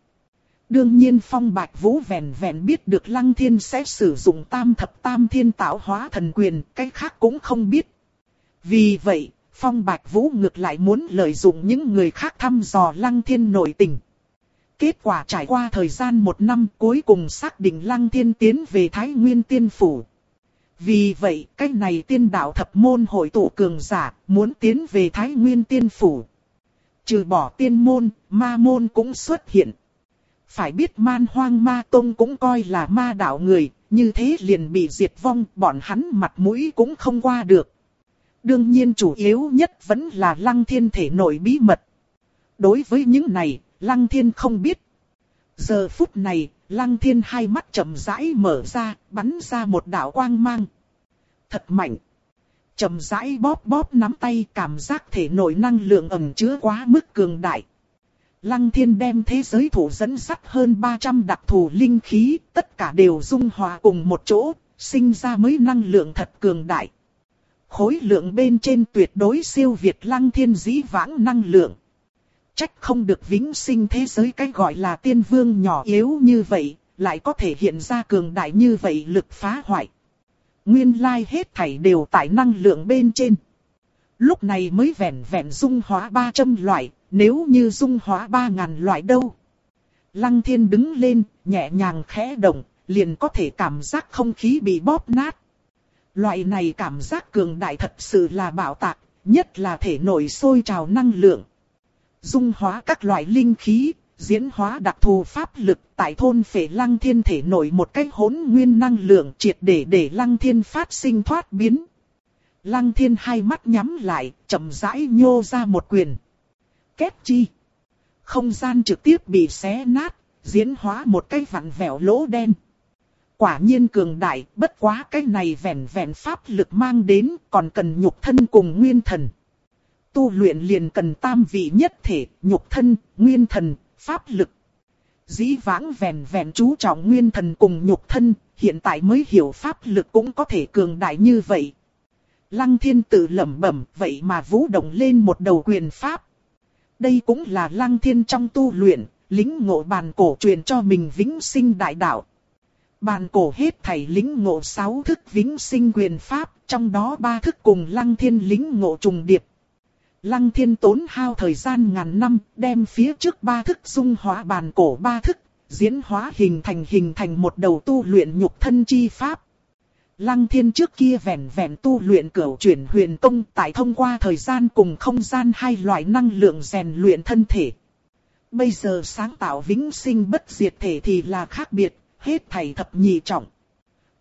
Đương nhiên phong bạch vũ vẹn vẹn biết được lăng thiên sẽ sử dụng tam thập tam thiên tạo hóa thần quyền, cái khác cũng không biết. Vì vậy, Phong Bạch Vũ ngược lại muốn lợi dụng những người khác thăm dò Lăng Thiên nội tình. Kết quả trải qua thời gian một năm cuối cùng xác định Lăng Thiên tiến về Thái Nguyên Tiên Phủ. Vì vậy, cách này tiên đạo thập môn hội tụ cường giả, muốn tiến về Thái Nguyên Tiên Phủ. Trừ bỏ tiên môn, ma môn cũng xuất hiện. Phải biết man hoang ma tông cũng coi là ma đạo người, như thế liền bị diệt vong, bọn hắn mặt mũi cũng không qua được. Đương nhiên chủ yếu nhất vẫn là lăng thiên thể nội bí mật. Đối với những này, lăng thiên không biết. Giờ phút này, lăng thiên hai mắt chậm rãi mở ra, bắn ra một đạo quang mang. Thật mạnh. Chậm rãi bóp bóp nắm tay cảm giác thể nội năng lượng ẩm chứa quá mức cường đại. Lăng thiên đem thế giới thủ dẫn sắt hơn 300 đặc thù linh khí, tất cả đều dung hòa cùng một chỗ, sinh ra mới năng lượng thật cường đại khối lượng bên trên tuyệt đối siêu việt lăng thiên dĩ vãng năng lượng. Trách không được vĩnh sinh thế giới cái gọi là tiên vương nhỏ yếu như vậy, lại có thể hiện ra cường đại như vậy lực phá hoại. Nguyên lai hết thảy đều tại năng lượng bên trên. Lúc này mới vẹn vẹn dung hóa 300 loại, nếu như dung hóa 3.000 loại đâu. Lăng thiên đứng lên, nhẹ nhàng khẽ động, liền có thể cảm giác không khí bị bóp nát. Loại này cảm giác cường đại thật sự là bảo tạc, nhất là thể nổi sôi trào năng lượng. Dung hóa các loại linh khí, diễn hóa đặc thù pháp lực tại thôn phệ lăng thiên thể nổi một cách hỗn nguyên năng lượng triệt để để lăng thiên phát sinh thoát biến. Lăng thiên hai mắt nhắm lại, chậm rãi nhô ra một quyền. Kết chi. Không gian trực tiếp bị xé nát, diễn hóa một cái vặn vẹo lỗ đen. quả nhiên cường đại, bất quá cái này vẹn vẹn pháp lực mang đến, còn cần nhục thân cùng nguyên thần. Tu luyện liền cần tam vị nhất thể, nhục thân, nguyên thần, pháp lực. Dĩ vãng vẹn vẹn chú trọng nguyên thần cùng nhục thân, hiện tại mới hiểu pháp lực cũng có thể cường đại như vậy. Lăng thiên tự lẩm bẩm, vậy mà vũ động lên một đầu quyền pháp. Đây cũng là lăng thiên trong tu luyện, lính ngộ bàn cổ truyền cho mình vĩnh sinh đại đạo. Bàn cổ hết thảy lính ngộ sáu thức vĩnh sinh quyền pháp, trong đó ba thức cùng lăng thiên lính ngộ trùng điệp. Lăng thiên tốn hao thời gian ngàn năm, đem phía trước ba thức dung hóa bàn cổ ba thức, diễn hóa hình thành hình thành một đầu tu luyện nhục thân chi pháp. Lăng thiên trước kia vẹn vẹn tu luyện cửu chuyển huyền công tại thông qua thời gian cùng không gian hai loại năng lượng rèn luyện thân thể. Bây giờ sáng tạo vĩnh sinh bất diệt thể thì là khác biệt, hết thầy thập nhị trọng.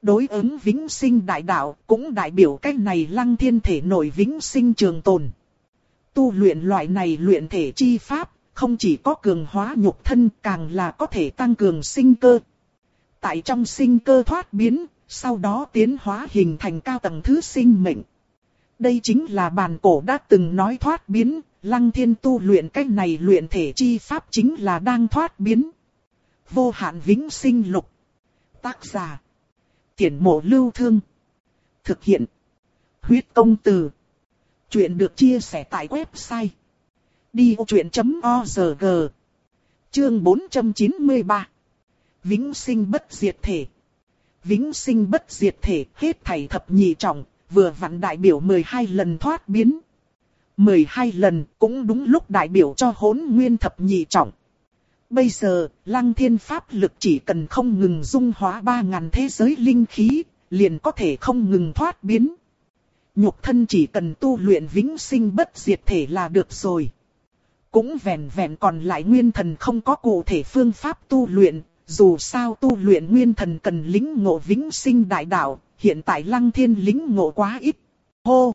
Đối ứng vĩnh sinh đại đạo cũng đại biểu cách này lăng thiên thể nổi vĩnh sinh trường tồn. Tu luyện loại này luyện thể chi pháp, không chỉ có cường hóa nhục thân càng là có thể tăng cường sinh cơ. Tại trong sinh cơ thoát biến, sau đó tiến hóa hình thành cao tầng thứ sinh mệnh. Đây chính là bàn cổ đã từng nói thoát biến, lăng thiên tu luyện cách này luyện thể chi pháp chính là đang thoát biến. Vô hạn vĩnh sinh lục. Tác giả. Tiễn mộ lưu thương. Thực hiện. Huyết công từ. Chuyện được chia sẻ tại website. diochuyen.org. Chương 493 Vĩnh sinh bất diệt thể Vĩnh sinh bất diệt thể hết thảy thập nhị trọng, vừa vặn đại biểu 12 lần thoát biến. 12 lần cũng đúng lúc đại biểu cho hỗn nguyên thập nhị trọng. Bây giờ, lăng thiên pháp lực chỉ cần không ngừng dung hóa 3.000 thế giới linh khí, liền có thể không ngừng thoát biến. Nhục thân chỉ cần tu luyện vĩnh sinh bất diệt thể là được rồi. Cũng vẹn vẹn còn lại nguyên thần không có cụ thể phương pháp tu luyện, dù sao tu luyện nguyên thần cần lính ngộ vĩnh sinh đại đạo, hiện tại lăng thiên lính ngộ quá ít. Hô!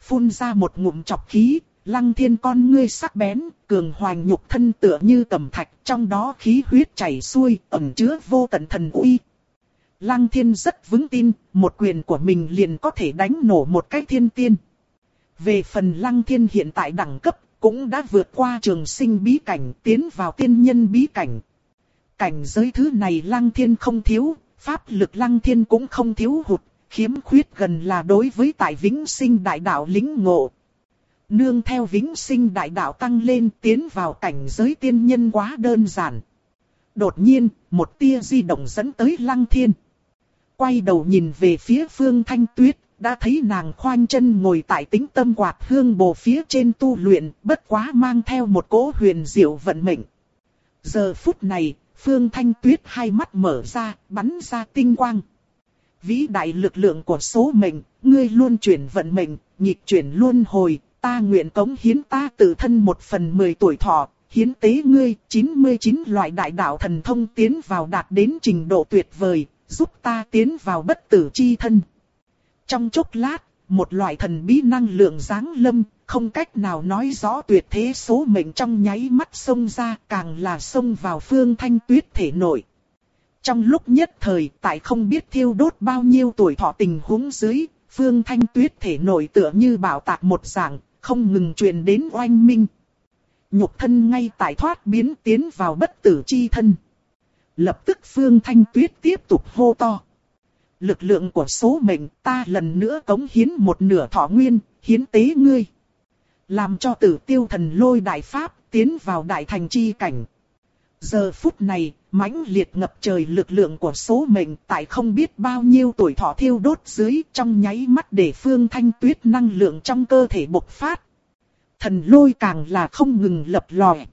Phun ra một ngụm chọc khí, lăng thiên con ngươi sắc bén, cường hoành nhục thân tựa như tầm thạch, trong đó khí huyết chảy xuôi, ẩn chứa vô tận thần uy. Lăng thiên rất vững tin, một quyền của mình liền có thể đánh nổ một cái thiên tiên. Về phần lăng thiên hiện tại đẳng cấp, cũng đã vượt qua trường sinh bí cảnh, tiến vào tiên nhân bí cảnh. Cảnh giới thứ này lăng thiên không thiếu, pháp lực lăng thiên cũng không thiếu hụt, khiếm khuyết gần là đối với tại vĩnh sinh đại đạo lính ngộ. Nương theo vĩnh sinh đại đạo tăng lên tiến vào cảnh giới tiên nhân quá đơn giản. Đột nhiên, một tia di động dẫn tới lăng thiên. Quay đầu nhìn về phía phương thanh tuyết, đã thấy nàng khoanh chân ngồi tại tính tâm quạt hương bồ phía trên tu luyện, bất quá mang theo một cỗ huyền diệu vận mệnh. Giờ phút này, phương thanh tuyết hai mắt mở ra, bắn ra tinh quang. Vĩ đại lực lượng của số mệnh, ngươi luôn chuyển vận mệnh, nhịp chuyển luôn hồi, ta nguyện cống hiến ta tự thân một phần mười tuổi thọ, hiến tế ngươi 99 loại đại đạo thần thông tiến vào đạt đến trình độ tuyệt vời, giúp ta tiến vào bất tử chi thân. Trong chốc lát, một loại thần bí năng lượng giáng lâm, không cách nào nói rõ tuyệt thế số mệnh trong nháy mắt xông ra càng là xông vào phương thanh tuyết thể nội. Trong lúc nhất thời, tại không biết thiêu đốt bao nhiêu tuổi thọ tình huống dưới, phương thanh tuyết thể nội tựa như bảo tạc một dạng, không ngừng truyền đến oanh minh. Nhục thân ngay tại thoát biến tiến vào bất tử chi thân. Lập tức phương thanh tuyết tiếp tục hô to. Lực lượng của số mệnh ta lần nữa cống hiến một nửa thọ nguyên, hiến tế ngươi. Làm cho tử tiêu thần lôi đại pháp tiến vào đại thành chi cảnh. Giờ phút này, mãnh liệt ngập trời lực lượng của số mệnh tại không biết bao nhiêu tuổi thọ thiêu đốt dưới trong nháy mắt để phương thanh tuyết năng lượng trong cơ thể bộc phát. Thần lôi càng là không ngừng lập lòi.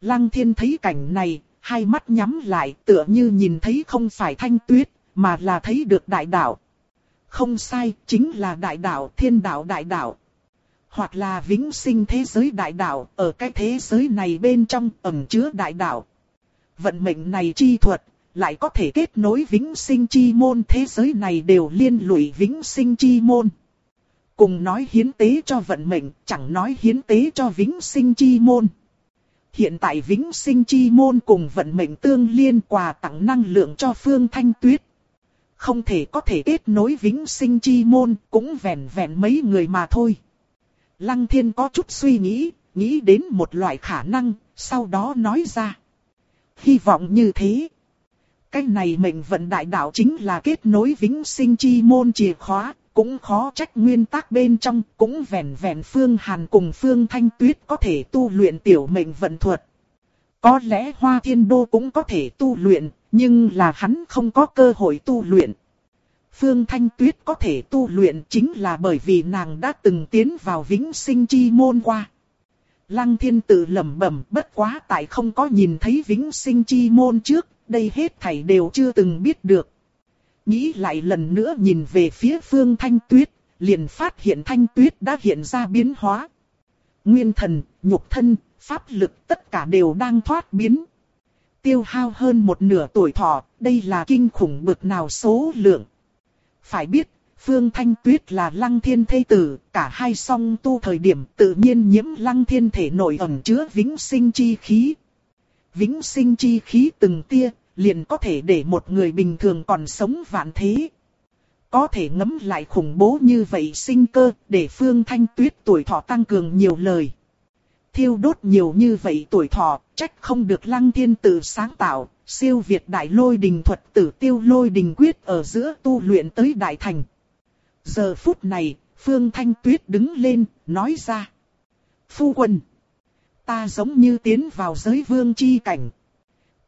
Lăng thiên thấy cảnh này, hai mắt nhắm lại tựa như nhìn thấy không phải thanh tuyết, mà là thấy được đại đạo. Không sai, chính là đại đạo, thiên đạo đại đạo. Hoặc là vĩnh sinh thế giới đại đạo, ở cái thế giới này bên trong ẩn chứa đại đạo. Vận mệnh này chi thuật, lại có thể kết nối vĩnh sinh chi môn thế giới này đều liên lụy vĩnh sinh chi môn. Cùng nói hiến tế cho vận mệnh, chẳng nói hiến tế cho vĩnh sinh chi môn. Hiện tại vĩnh sinh chi môn cùng vận mệnh tương liên quà tặng năng lượng cho Phương Thanh Tuyết, không thể có thể kết nối vĩnh sinh chi môn, cũng vẹn vẹn mấy người mà thôi. Lăng thiên có chút suy nghĩ, nghĩ đến một loại khả năng, sau đó nói ra. Hy vọng như thế. Cái này mệnh vận đại đạo chính là kết nối vĩnh sinh chi môn chìa khóa, cũng khó trách nguyên tắc bên trong, cũng vẹn vẹn Phương Hàn cùng Phương Thanh Tuyết có thể tu luyện tiểu mệnh vận thuật. Có lẽ Hoa Thiên Đô cũng có thể tu luyện, nhưng là hắn không có cơ hội tu luyện. Phương Thanh Tuyết có thể tu luyện chính là bởi vì nàng đã từng tiến vào vĩnh sinh chi môn qua. Lăng thiên tự lẩm bẩm bất quá tại không có nhìn thấy vĩnh sinh chi môn trước, đây hết thảy đều chưa từng biết được. Nghĩ lại lần nữa nhìn về phía phương thanh tuyết, liền phát hiện thanh tuyết đã hiện ra biến hóa. Nguyên thần, nhục thân, pháp lực tất cả đều đang thoát biến. Tiêu hao hơn một nửa tuổi thọ, đây là kinh khủng bực nào số lượng. Phải biết, Phương Thanh Tuyết là lăng thiên thê tử, cả hai song tu thời điểm tự nhiên nhiễm lăng thiên thể nội ẩn chứa vĩnh sinh chi khí. Vĩnh sinh chi khí từng tia, liền có thể để một người bình thường còn sống vạn thế. Có thể ngấm lại khủng bố như vậy sinh cơ, để Phương Thanh Tuyết tuổi thọ tăng cường nhiều lời. Thiêu đốt nhiều như vậy tuổi thọ, trách không được lăng thiên tự sáng tạo, siêu việt đại lôi đình thuật tử tiêu lôi đình quyết ở giữa tu luyện tới đại thành. Giờ phút này, Phương Thanh Tuyết đứng lên, nói ra. Phu quân, ta giống như tiến vào giới vương chi cảnh.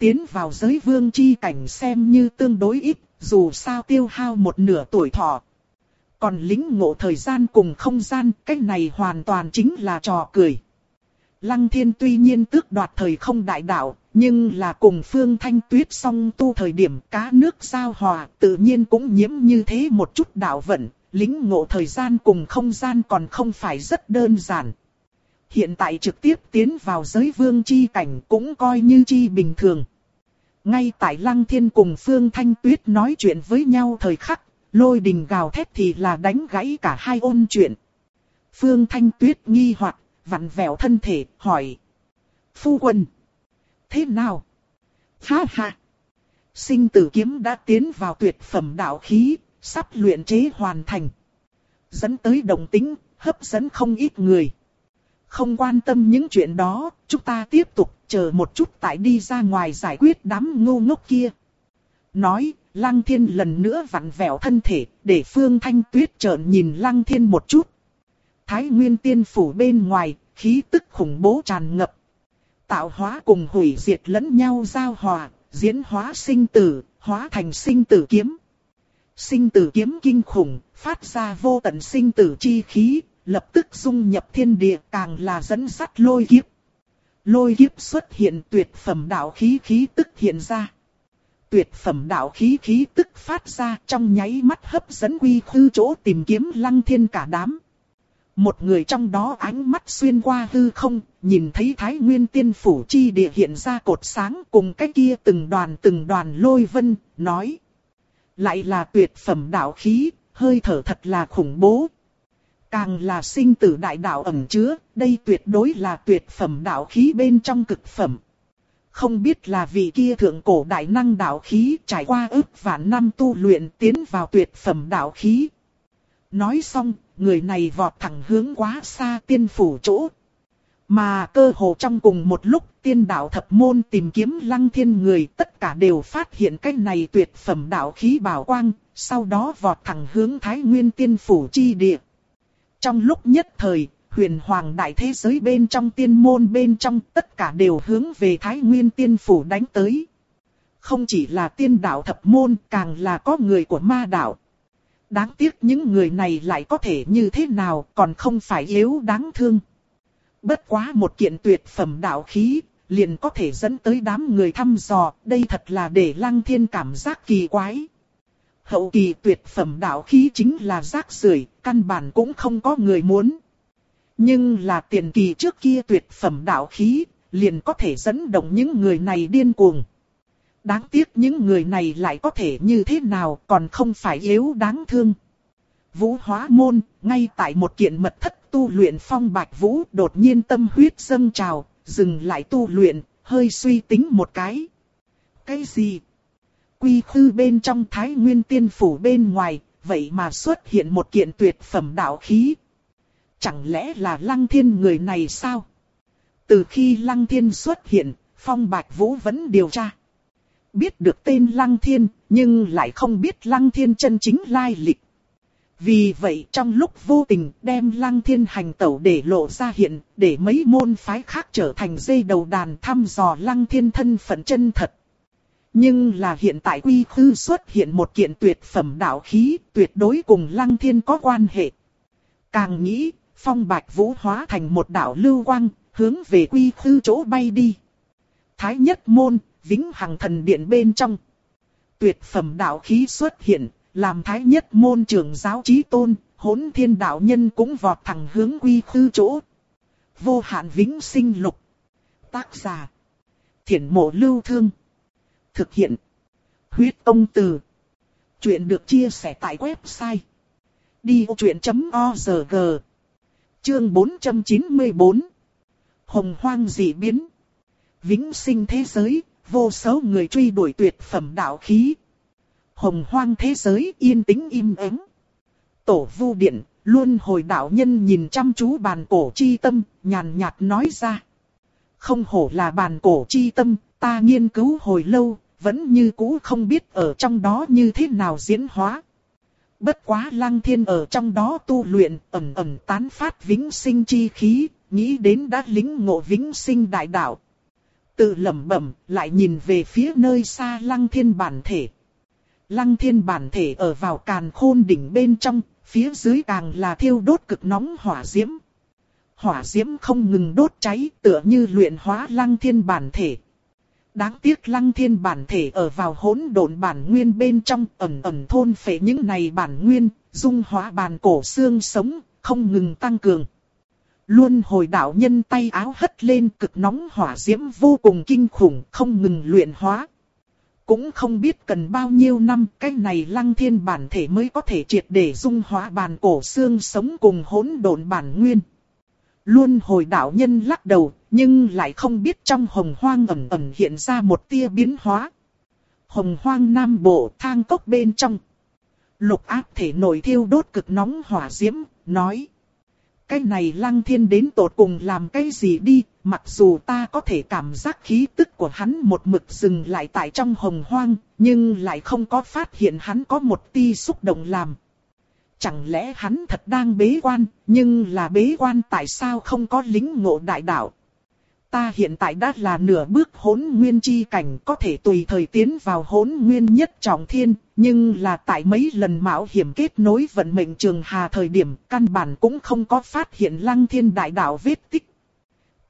Tiến vào giới vương chi cảnh xem như tương đối ít, dù sao tiêu hao một nửa tuổi thọ. Còn lính ngộ thời gian cùng không gian, cách này hoàn toàn chính là trò cười. Lăng thiên tuy nhiên tước đoạt thời không đại đạo, nhưng là cùng phương thanh tuyết song tu thời điểm cá nước giao hòa, tự nhiên cũng nhiễm như thế một chút đạo vận, lính ngộ thời gian cùng không gian còn không phải rất đơn giản. Hiện tại trực tiếp tiến vào giới vương chi cảnh cũng coi như chi bình thường. Ngay tại Lăng Thiên cùng Phương Thanh Tuyết nói chuyện với nhau thời khắc, lôi đình gào thét thì là đánh gãy cả hai ôn chuyện. Phương Thanh Tuyết nghi hoặc, vặn vẹo thân thể, hỏi. Phu quân, thế nào? Ha ha! Sinh tử kiếm đã tiến vào tuyệt phẩm đạo khí, sắp luyện chế hoàn thành. Dẫn tới đồng tính, hấp dẫn không ít người. Không quan tâm những chuyện đó, chúng ta tiếp tục chờ một chút tại đi ra ngoài giải quyết đám ngu ngốc kia. Nói, Lăng Thiên lần nữa vặn vẹo thân thể, để Phương Thanh Tuyết trợn nhìn Lăng Thiên một chút. Thái Nguyên Tiên Phủ bên ngoài, khí tức khủng bố tràn ngập. Tạo hóa cùng hủy diệt lẫn nhau giao hòa, diễn hóa sinh tử, hóa thành sinh tử kiếm. Sinh tử kiếm kinh khủng, phát ra vô tận sinh tử chi khí, lập tức dung nhập thiên địa càng là dẫn sắt lôi kiếp. Lôi kiếp xuất hiện tuyệt phẩm đạo khí khí tức hiện ra. Tuyệt phẩm đạo khí khí tức phát ra trong nháy mắt hấp dẫn quy khư chỗ tìm kiếm lăng thiên cả đám. Một người trong đó ánh mắt xuyên qua hư không, nhìn thấy Thái Nguyên Tiên Phủ Chi địa hiện ra cột sáng cùng cái kia từng đoàn từng đoàn lôi vân, nói. Lại là tuyệt phẩm đạo khí, hơi thở thật là khủng bố. Càng là sinh tử đại đạo ẩn chứa, đây tuyệt đối là tuyệt phẩm đạo khí bên trong cực phẩm. Không biết là vị kia thượng cổ đại năng đạo khí trải qua ước vạn năm tu luyện tiến vào tuyệt phẩm đạo khí. Nói xong, người này vọt thẳng hướng quá xa tiên phủ chỗ. Mà cơ hồ trong cùng một lúc tiên đạo thập môn tìm kiếm lăng thiên người tất cả đều phát hiện cái này tuyệt phẩm đạo khí bảo quang, sau đó vọt thẳng hướng thái nguyên tiên phủ chi địa. Trong lúc nhất thời, huyền hoàng đại thế giới bên trong tiên môn bên trong tất cả đều hướng về thái nguyên tiên phủ đánh tới. Không chỉ là tiên đạo thập môn càng là có người của ma đạo. Đáng tiếc những người này lại có thể như thế nào còn không phải yếu đáng thương. Bất quá một kiện tuyệt phẩm đạo khí, liền có thể dẫn tới đám người thăm dò, đây thật là để lăng thiên cảm giác kỳ quái. Hậu kỳ tuyệt phẩm đạo khí chính là rác rưởi, căn bản cũng không có người muốn. Nhưng là tiền kỳ trước kia tuyệt phẩm đạo khí, liền có thể dẫn động những người này điên cuồng. Đáng tiếc những người này lại có thể như thế nào còn không phải yếu đáng thương. Vũ hóa môn, ngay tại một kiện mật thất tu luyện phong bạch vũ đột nhiên tâm huyết dâng trào, dừng lại tu luyện, hơi suy tính một cái. Cái gì? Quy khư bên trong thái nguyên tiên phủ bên ngoài, vậy mà xuất hiện một kiện tuyệt phẩm đạo khí. Chẳng lẽ là lăng thiên người này sao? Từ khi lăng thiên xuất hiện, phong bạch vũ vẫn điều tra. Biết được tên lăng thiên, nhưng lại không biết lăng thiên chân chính lai lịch. Vì vậy trong lúc vô tình đem lăng thiên hành tẩu để lộ ra hiện, để mấy môn phái khác trở thành dây đầu đàn thăm dò lăng thiên thân phận chân thật. Nhưng là hiện tại quy khư xuất hiện một kiện tuyệt phẩm đạo khí, tuyệt đối cùng lăng thiên có quan hệ. Càng nghĩ, phong bạch vũ hóa thành một đạo lưu quang, hướng về quy khư chỗ bay đi. Thái nhất môn, vĩnh hằng thần điện bên trong. Tuyệt phẩm đạo khí xuất hiện, làm thái nhất môn trưởng giáo trí tôn, hỗn thiên đạo nhân cũng vọt thẳng hướng quy khư chỗ. Vô hạn vĩnh sinh lục. Tác giả. Thiển mộ lưu thương. Thực hiện. Huyết công từ. Chuyện được chia sẻ tại website. Đi vô chuyện.org Chương 494 Hồng hoang dị biến Vĩnh sinh thế giới, vô số người truy đuổi tuyệt phẩm đạo khí. Hồng hoang thế giới yên tĩnh im ắng. Tổ vu điện, luôn hồi đạo nhân nhìn chăm chú bàn cổ chi tâm, nhàn nhạt nói ra. Không hổ là bàn cổ chi tâm, ta nghiên cứu hồi lâu, vẫn như cũ không biết ở trong đó như thế nào diễn hóa. Bất quá lăng thiên ở trong đó tu luyện, ẩm ẩm tán phát vĩnh sinh chi khí, nghĩ đến đã lính ngộ vĩnh sinh đại đạo. Tự lẩm bẩm, lại nhìn về phía nơi xa lăng thiên bản thể. Lăng thiên bản thể ở vào càn khôn đỉnh bên trong, phía dưới càng là thiêu đốt cực nóng hỏa diễm. Hỏa diễm không ngừng đốt cháy tựa như luyện hóa lăng thiên bản thể. Đáng tiếc lăng thiên bản thể ở vào hỗn độn bản nguyên bên trong ẩn ẩn thôn phệ những này bản nguyên, dung hóa bản cổ xương sống, không ngừng tăng cường. Luôn hồi đạo nhân tay áo hất lên cực nóng hỏa diễm vô cùng kinh khủng, không ngừng luyện hóa. Cũng không biết cần bao nhiêu năm cái này lăng thiên bản thể mới có thể triệt để dung hóa bản cổ xương sống cùng hỗn độn bản nguyên. Luôn hồi đạo nhân lắc đầu, nhưng lại không biết trong hồng hoang ẩm ẩm hiện ra một tia biến hóa. Hồng hoang nam bộ thang cốc bên trong. Lục áp thể nổi thiêu đốt cực nóng hỏa diễm, nói. Cái này lăng thiên đến tột cùng làm cái gì đi, mặc dù ta có thể cảm giác khí tức của hắn một mực dừng lại tại trong hồng hoang, nhưng lại không có phát hiện hắn có một ti xúc động làm. Chẳng lẽ hắn thật đang bế quan, nhưng là bế quan tại sao không có lính ngộ đại đạo? Ta hiện tại đã là nửa bước hỗn nguyên chi cảnh có thể tùy thời tiến vào hỗn nguyên nhất trọng thiên, nhưng là tại mấy lần mạo hiểm kết nối vận mệnh trường hà thời điểm căn bản cũng không có phát hiện lăng thiên đại đạo vết tích.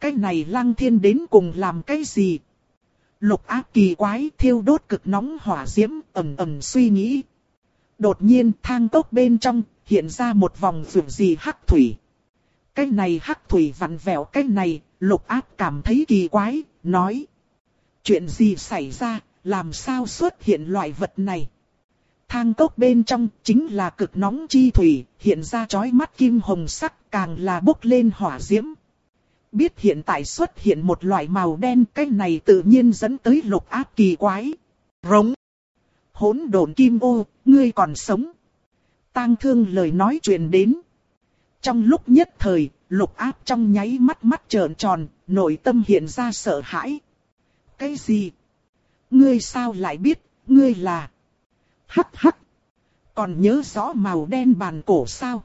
Cái này lăng thiên đến cùng làm cái gì? Lục áp kỳ quái thiêu đốt cực nóng hỏa diễm ẩm ẩm suy nghĩ. Đột nhiên thang cốc bên trong hiện ra một vòng vượt gì hắc thủy. Cái này hắc thủy vặn vẹo cái này, lục áp cảm thấy kỳ quái, nói. Chuyện gì xảy ra, làm sao xuất hiện loại vật này? Thang cốc bên trong chính là cực nóng chi thủy, hiện ra chói mắt kim hồng sắc, càng là bốc lên hỏa diễm. Biết hiện tại xuất hiện một loại màu đen, cái này tự nhiên dẫn tới lục áp kỳ quái. Rống. Hỗn độn kim ô, ngươi còn sống. Tang thương lời nói truyền đến. Trong lúc nhất thời, lục áp trong nháy mắt mắt trợn tròn, nội tâm hiện ra sợ hãi. Cái gì? Ngươi sao lại biết, ngươi là... Hắc hắc. Còn nhớ rõ màu đen bàn cổ sao?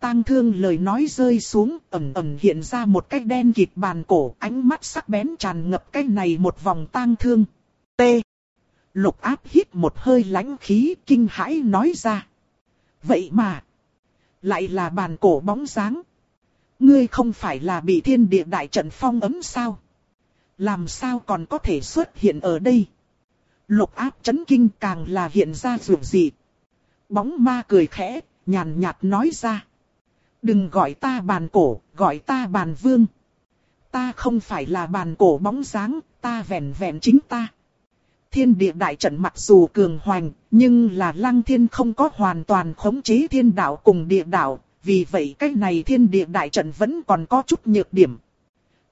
Tang thương lời nói rơi xuống, ẩm ẩm hiện ra một cái đen kịt bàn cổ, ánh mắt sắc bén tràn ngập cái này một vòng tang thương. T. Lục áp hít một hơi lãnh khí, kinh hãi nói ra. Vậy mà, lại là bàn cổ bóng dáng. Ngươi không phải là bị thiên địa đại trận phong ấm sao? Làm sao còn có thể xuất hiện ở đây? Lục áp chấn kinh càng là hiện ra dù gì. Bóng ma cười khẽ, nhàn nhạt nói ra. Đừng gọi ta bàn cổ, gọi ta bàn vương. Ta không phải là bàn cổ bóng dáng, ta vẹn vẹn chính ta. Thiên địa đại trận mặc dù cường hoành, nhưng là lăng thiên không có hoàn toàn khống chế thiên đạo cùng địa đạo, vì vậy cái này thiên địa đại trận vẫn còn có chút nhược điểm.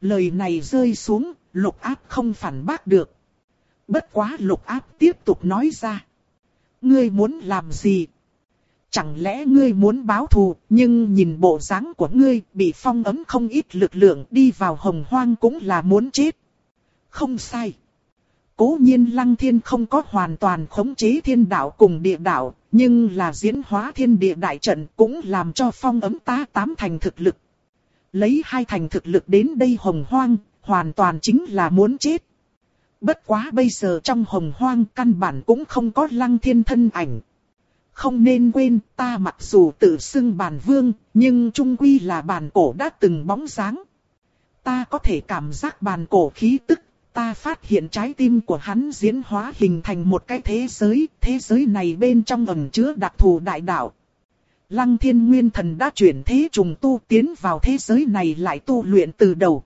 Lời này rơi xuống, lục áp không phản bác được. Bất quá lục áp tiếp tục nói ra. Ngươi muốn làm gì? Chẳng lẽ ngươi muốn báo thù, nhưng nhìn bộ dáng của ngươi bị phong ấm không ít lực lượng đi vào hồng hoang cũng là muốn chết. Không sai. Cố nhiên lăng thiên không có hoàn toàn khống chế thiên đạo cùng địa đạo, nhưng là diễn hóa thiên địa đại trận cũng làm cho phong ấm ta tám thành thực lực. Lấy hai thành thực lực đến đây hồng hoang, hoàn toàn chính là muốn chết. Bất quá bây giờ trong hồng hoang căn bản cũng không có lăng thiên thân ảnh. Không nên quên ta mặc dù tự xưng bản vương, nhưng trung quy là bản cổ đã từng bóng dáng. Ta có thể cảm giác bản cổ khí tức, ta phát hiện trái tim của hắn diễn hóa hình thành một cái thế giới, thế giới này bên trong ẩn chứa đặc thù đại đạo. Lăng thiên nguyên thần đã chuyển thế trùng tu tiến vào thế giới này lại tu luyện từ đầu.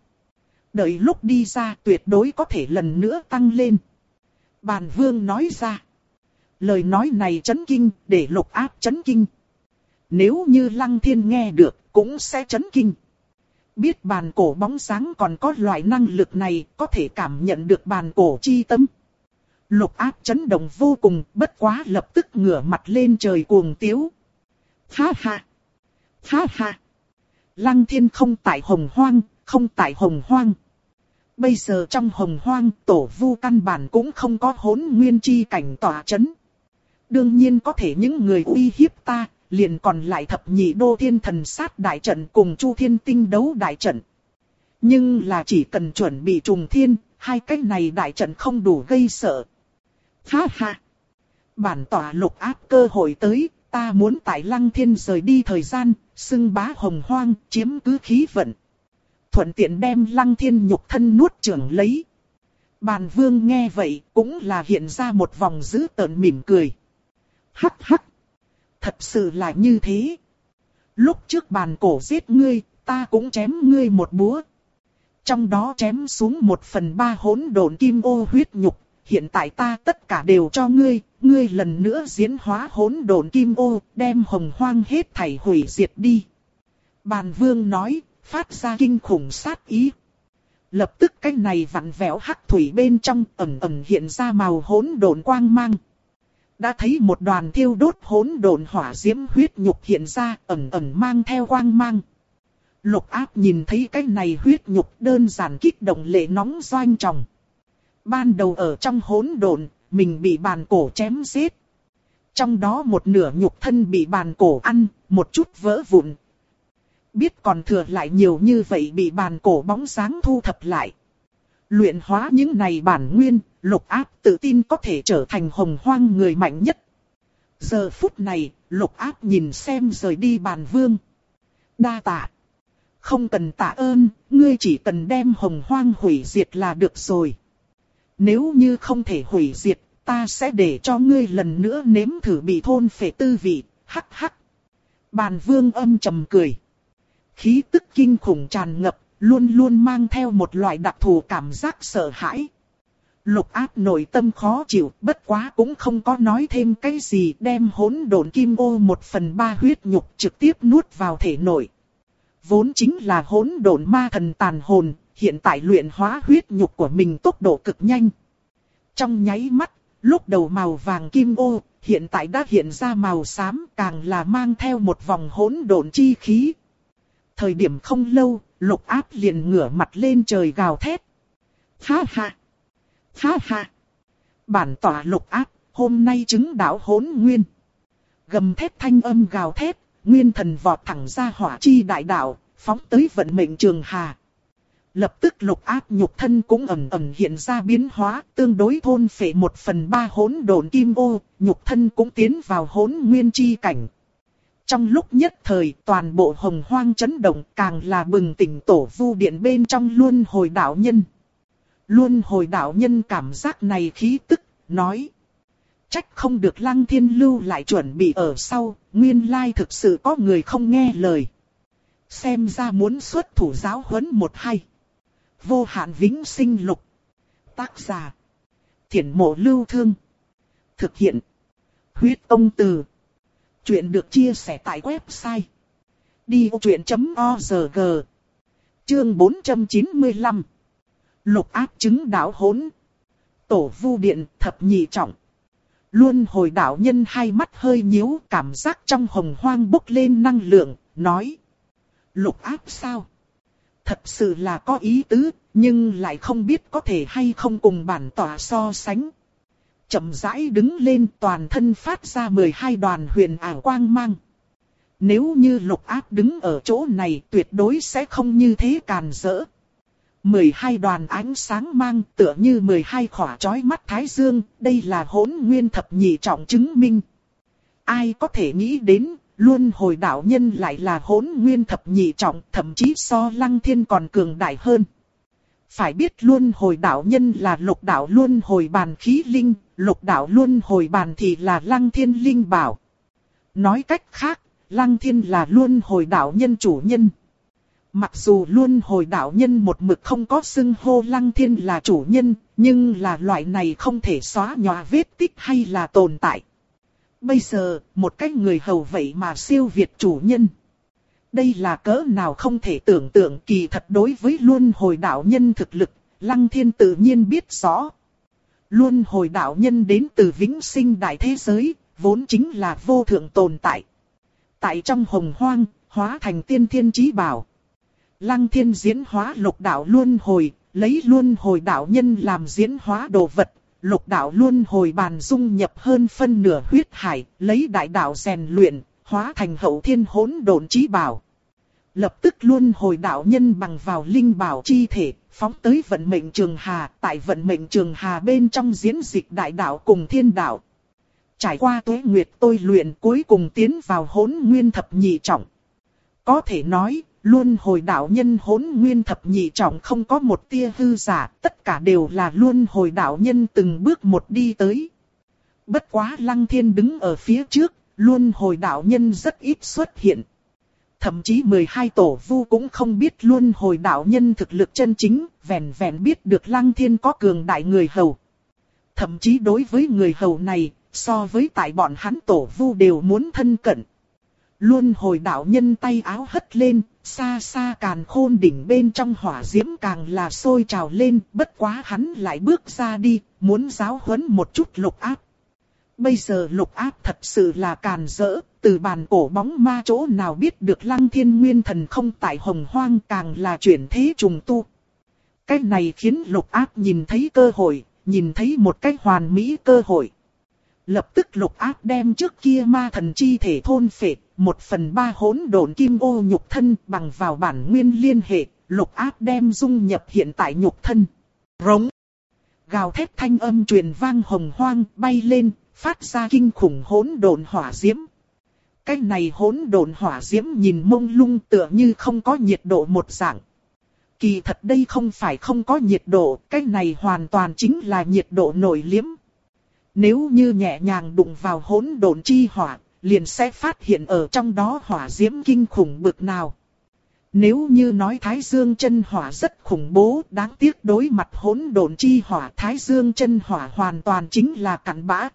Đợi lúc đi ra tuyệt đối có thể lần nữa tăng lên. Bàn vương nói ra. Lời nói này chấn kinh, để lục áp chấn kinh. Nếu như lăng thiên nghe được, cũng sẽ chấn kinh. Biết bàn cổ bóng sáng còn có loại năng lực này, có thể cảm nhận được bàn cổ chi tâm. Lục áp chấn động vô cùng, bất quá lập tức ngửa mặt lên trời cuồng tiếu. Ha ha! Ha ha! Lăng thiên không tại hồng hoang, không tại hồng hoang. Bây giờ trong hồng hoang tổ vu căn bản cũng không có hỗn nguyên chi cảnh tỏa chấn. Đương nhiên có thể những người uy hiếp ta, liền còn lại thập nhị đô thiên thần sát đại trận cùng chu thiên tinh đấu đại trận. Nhưng là chỉ cần chuẩn bị trùng thiên, hai cái này đại trận không đủ gây sợ. Ha ha! Bản tỏa lục áp cơ hội tới, ta muốn tại lăng thiên rời đi thời gian, xưng bá hồng hoang, chiếm cứ khí vận. Thuận tiện đem lăng thiên nhục thân nuốt trưởng lấy. Bàn vương nghe vậy, cũng là hiện ra một vòng dữ tợn mỉm cười. Hắc hắc! Thật sự là như thế. Lúc trước bàn cổ giết ngươi, ta cũng chém ngươi một búa. Trong đó chém xuống một phần ba hỗn độn kim ô huyết nhục, hiện tại ta tất cả đều cho ngươi, ngươi lần nữa diễn hóa hỗn độn kim ô, đem hồng hoang hết thảy hủy diệt đi. Bàn vương nói, phát ra kinh khủng sát ý. Lập tức cái này vặn vẹo hắc thủy bên trong ẩm ẩm hiện ra màu hỗn độn quang mang. Đã thấy một đoàn thiêu đốt hỗn độn hỏa diễm huyết nhục hiện ra ẩn ẩn mang theo quang mang. Lục áp nhìn thấy cái này huyết nhục đơn giản kích động lệ nóng doanh tròng. Ban đầu ở trong hỗn độn, mình bị bàn cổ chém giết. Trong đó một nửa nhục thân bị bàn cổ ăn, một chút vỡ vụn. Biết còn thừa lại nhiều như vậy bị bàn cổ bóng sáng thu thập lại. Luyện hóa những này bản nguyên, lục áp tự tin có thể trở thành hồng hoang người mạnh nhất. Giờ phút này, lục áp nhìn xem rời đi bàn vương. Đa tạ. Không cần tạ ơn, ngươi chỉ cần đem hồng hoang hủy diệt là được rồi. Nếu như không thể hủy diệt, ta sẽ để cho ngươi lần nữa nếm thử bị thôn phệ tư vị, hắc hắc. Bàn vương âm trầm cười. Khí tức kinh khủng tràn ngập, luôn luôn mang theo một loại đặc thù cảm giác sợ hãi. Lục áp nội tâm khó chịu, bất quá cũng không có nói thêm cái gì đem hỗn độn kim ô một phần ba huyết nhục trực tiếp nuốt vào thể nội. Vốn chính là hỗn độn ma thần tàn hồn, hiện tại luyện hóa huyết nhục của mình tốc độ cực nhanh. Trong nháy mắt, lúc đầu màu vàng kim ô, hiện tại đã hiện ra màu xám càng là mang theo một vòng hỗn độn chi khí. Thời điểm không lâu, lục áp liền ngửa mặt lên trời gào thét. Ha ha! Ha ha! Bản tỏa lục áp, hôm nay chứng đạo hỗn nguyên. Gầm thép thanh âm gào thép, nguyên thần vọt thẳng ra hỏa chi đại đạo, phóng tới vận mệnh trường hà. Lập tức lục áp nhục thân cũng ẩm ẩm hiện ra biến hóa, tương đối thôn phệ một phần ba hỗn độn kim ô, nhục thân cũng tiến vào hỗn nguyên chi cảnh. Trong lúc nhất thời toàn bộ hồng hoang chấn động càng là bừng tỉnh tổ vu điện bên trong luôn hồi đạo nhân. Luôn hồi đạo nhân cảm giác này khí tức, nói. Trách không được lăng thiên lưu lại chuẩn bị ở sau, nguyên lai thực sự có người không nghe lời. Xem ra muốn xuất thủ giáo huấn một hay. Vô hạn vĩnh sinh lục. Tác giả. Thiển mộ lưu thương. Thực hiện. Huyết ông từ. Chuyện được chia sẻ tại website. Đi vô chuyện.org Chương 495 Lục áp chứng đạo hỗn. Tổ vu điện thập nhị trọng. Luôn hồi đạo nhân hai mắt hơi nhíu cảm giác trong hồng hoang bốc lên năng lượng, nói. Lục áp sao? Thật sự là có ý tứ, nhưng lại không biết có thể hay không cùng bản tỏa so sánh. Chậm rãi đứng lên toàn thân phát ra 12 đoàn huyền ảo quang mang. Nếu như lục áp đứng ở chỗ này tuyệt đối sẽ không như thế càn rỡ. 12 đoàn ánh sáng mang tựa như 12 khỏa chói mắt thái dương, đây là hỗn nguyên thập nhị trọng chứng minh. Ai có thể nghĩ đến, luôn hồi đạo nhân lại là hỗn nguyên thập nhị trọng, thậm chí so lăng thiên còn cường đại hơn. Phải biết luôn hồi đạo nhân là lục đạo luôn hồi bàn khí linh, lục đạo luôn hồi bàn thì là lăng thiên linh bảo. Nói cách khác, lăng thiên là luôn hồi đạo nhân chủ nhân. Mặc dù luôn hồi đạo nhân một mực không có xưng hô lăng thiên là chủ nhân, nhưng là loại này không thể xóa nhòa vết tích hay là tồn tại. Bây giờ, một cái người hầu vậy mà siêu việt chủ nhân. Đây là cỡ nào không thể tưởng tượng kỳ thật đối với luôn hồi đạo nhân thực lực, lăng thiên tự nhiên biết rõ. Luôn hồi đạo nhân đến từ vĩnh sinh đại thế giới, vốn chính là vô thượng tồn tại. Tại trong hồng hoang, hóa thành tiên thiên trí bảo. Lăng thiên diễn hóa lục đạo luân hồi, lấy luân hồi đạo nhân làm diễn hóa đồ vật. Lục đạo luân hồi bàn dung nhập hơn phân nửa huyết hải, lấy đại đạo rèn luyện, hóa thành hậu thiên hỗn độn trí bảo. Lập tức luân hồi đạo nhân bằng vào linh bảo chi thể, phóng tới vận mệnh trường hà, tại vận mệnh trường hà bên trong diễn dịch đại đạo cùng thiên đạo. Trải qua tuế nguyệt tôi luyện cuối cùng tiến vào hỗn nguyên thập nhị trọng. Có thể nói, luôn hồi đạo nhân hỗn nguyên thập nhị trọng không có một tia hư giả, tất cả đều là luôn hồi đạo nhân từng bước một đi tới. Bất quá lăng thiên đứng ở phía trước, luôn hồi đạo nhân rất ít xuất hiện. Thậm chí 12 tổ vu cũng không biết luôn hồi đạo nhân thực lực chân chính, vẹn vẹn biết được lăng thiên có cường đại người hầu. Thậm chí đối với người hầu này, so với tại bọn hắn tổ vu đều muốn thân cận. Luôn hồi đạo nhân tay áo hất lên, xa xa càn khôn đỉnh bên trong hỏa diễm càng là sôi trào lên, bất quá hắn lại bước ra đi, muốn giáo huấn một chút lục áp. Bây giờ lục áp thật sự là càn rỡ, từ bàn cổ bóng ma chỗ nào biết được lăng thiên nguyên thần không tại hồng hoang càng là chuyển thế trùng tu. Cái này khiến lục áp nhìn thấy cơ hội, nhìn thấy một cái hoàn mỹ cơ hội. Lập tức lục áp đem trước kia ma thần chi thể thôn phệ, một phần ba hỗn độn kim ô nhục thân bằng vào bản nguyên liên hệ, lục áp đem dung nhập hiện tại nhục thân. Rống. Gào thét thanh âm truyền vang hồng hoang bay lên, phát ra kinh khủng hỗn độn hỏa diễm. Cái này hỗn độn hỏa diễm nhìn mông lung tựa như không có nhiệt độ một dạng. Kỳ thật đây không phải không có nhiệt độ, cái này hoàn toàn chính là nhiệt độ nổi liếm. Nếu như nhẹ nhàng đụng vào hỗn độn chi hỏa, liền sẽ phát hiện ở trong đó hỏa diễm kinh khủng bực nào. Nếu như nói Thái Dương chân hỏa rất khủng bố, đáng tiếc đối mặt hỗn độn chi hỏa Thái Dương chân hỏa hoàn toàn chính là cặn bã.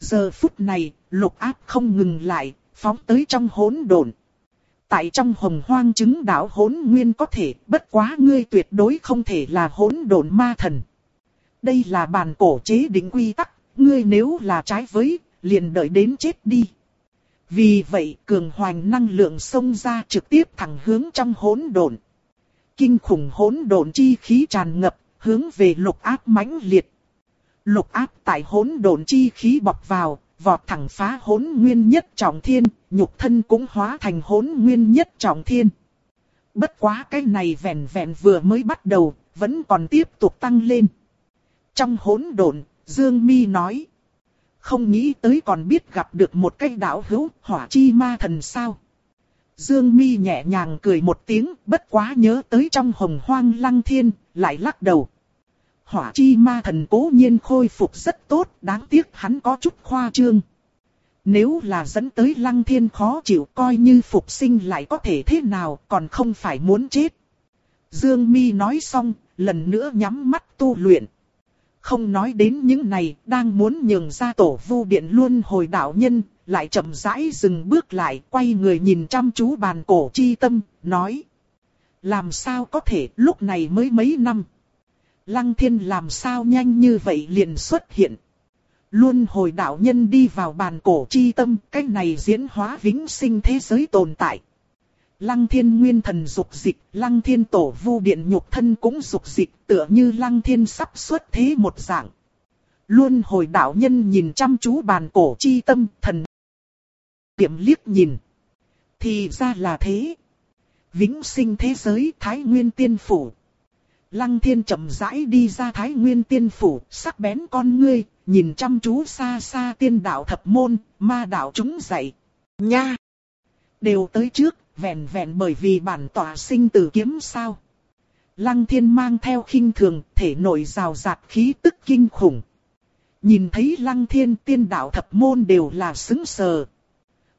Giờ phút này, lục áp không ngừng lại, phóng tới trong hỗn độn. Tại trong hồng hoang chứng đạo hỗn nguyên có thể, bất quá ngươi tuyệt đối không thể là hỗn độn ma thần. Đây là bàn cổ chế định quy tắc, ngươi nếu là trái với, liền đợi đến chết đi. Vì vậy cường hoành năng lượng xông ra trực tiếp thẳng hướng trong hỗn độn. Kinh khủng hỗn độn chi khí tràn ngập, hướng về lục áp mãnh liệt. Lục áp tại hỗn độn chi khí bọc vào, vọt thẳng phá hỗn nguyên nhất trọng thiên, nhục thân cũng hóa thành hỗn nguyên nhất trọng thiên. Bất quá cái này vẹn vẹn vừa mới bắt đầu, vẫn còn tiếp tục tăng lên. Trong hỗn độn, Dương Mi nói. Không nghĩ tới còn biết gặp được một cái đạo hữu hỏa chi ma thần sao. Dương mi nhẹ nhàng cười một tiếng, bất quá nhớ tới trong hồng hoang lăng thiên, lại lắc đầu. Hỏa chi ma thần cố nhiên khôi phục rất tốt, đáng tiếc hắn có chút khoa trương. Nếu là dẫn tới lăng thiên khó chịu coi như phục sinh lại có thể thế nào, còn không phải muốn chết. Dương mi nói xong, lần nữa nhắm mắt tu luyện. Không nói đến những này, đang muốn nhường ra tổ vu điện luôn hồi đạo nhân, lại chậm rãi dừng bước lại, quay người nhìn chăm chú bàn cổ chi tâm, nói. Làm sao có thể lúc này mới mấy năm. Lăng thiên làm sao nhanh như vậy liền xuất hiện. Luôn hồi đạo nhân đi vào bàn cổ chi tâm, cách này diễn hóa vĩnh sinh thế giới tồn tại. Lăng thiên nguyên thần dục dịch, lăng thiên tổ vu điện nhục thân cũng dục dịch, tựa như lăng thiên sắp xuất thế một dạng. Luôn hồi đạo nhân nhìn chăm chú bàn cổ chi tâm, thần. Tiệm liếc nhìn. Thì ra là thế. Vĩnh sinh thế giới Thái Nguyên Tiên Phủ. Lăng thiên chậm rãi đi ra Thái Nguyên Tiên Phủ, sắc bén con ngươi, nhìn chăm chú xa xa tiên đạo thập môn, ma đạo chúng dạy. Nha! Đều tới trước, vẹn vẹn bởi vì bản tỏa sinh tử kiếm sao. Lăng thiên mang theo khinh thường, thể nội rào rạt khí tức kinh khủng. Nhìn thấy lăng thiên tiên đạo thập môn đều là xứng sờ.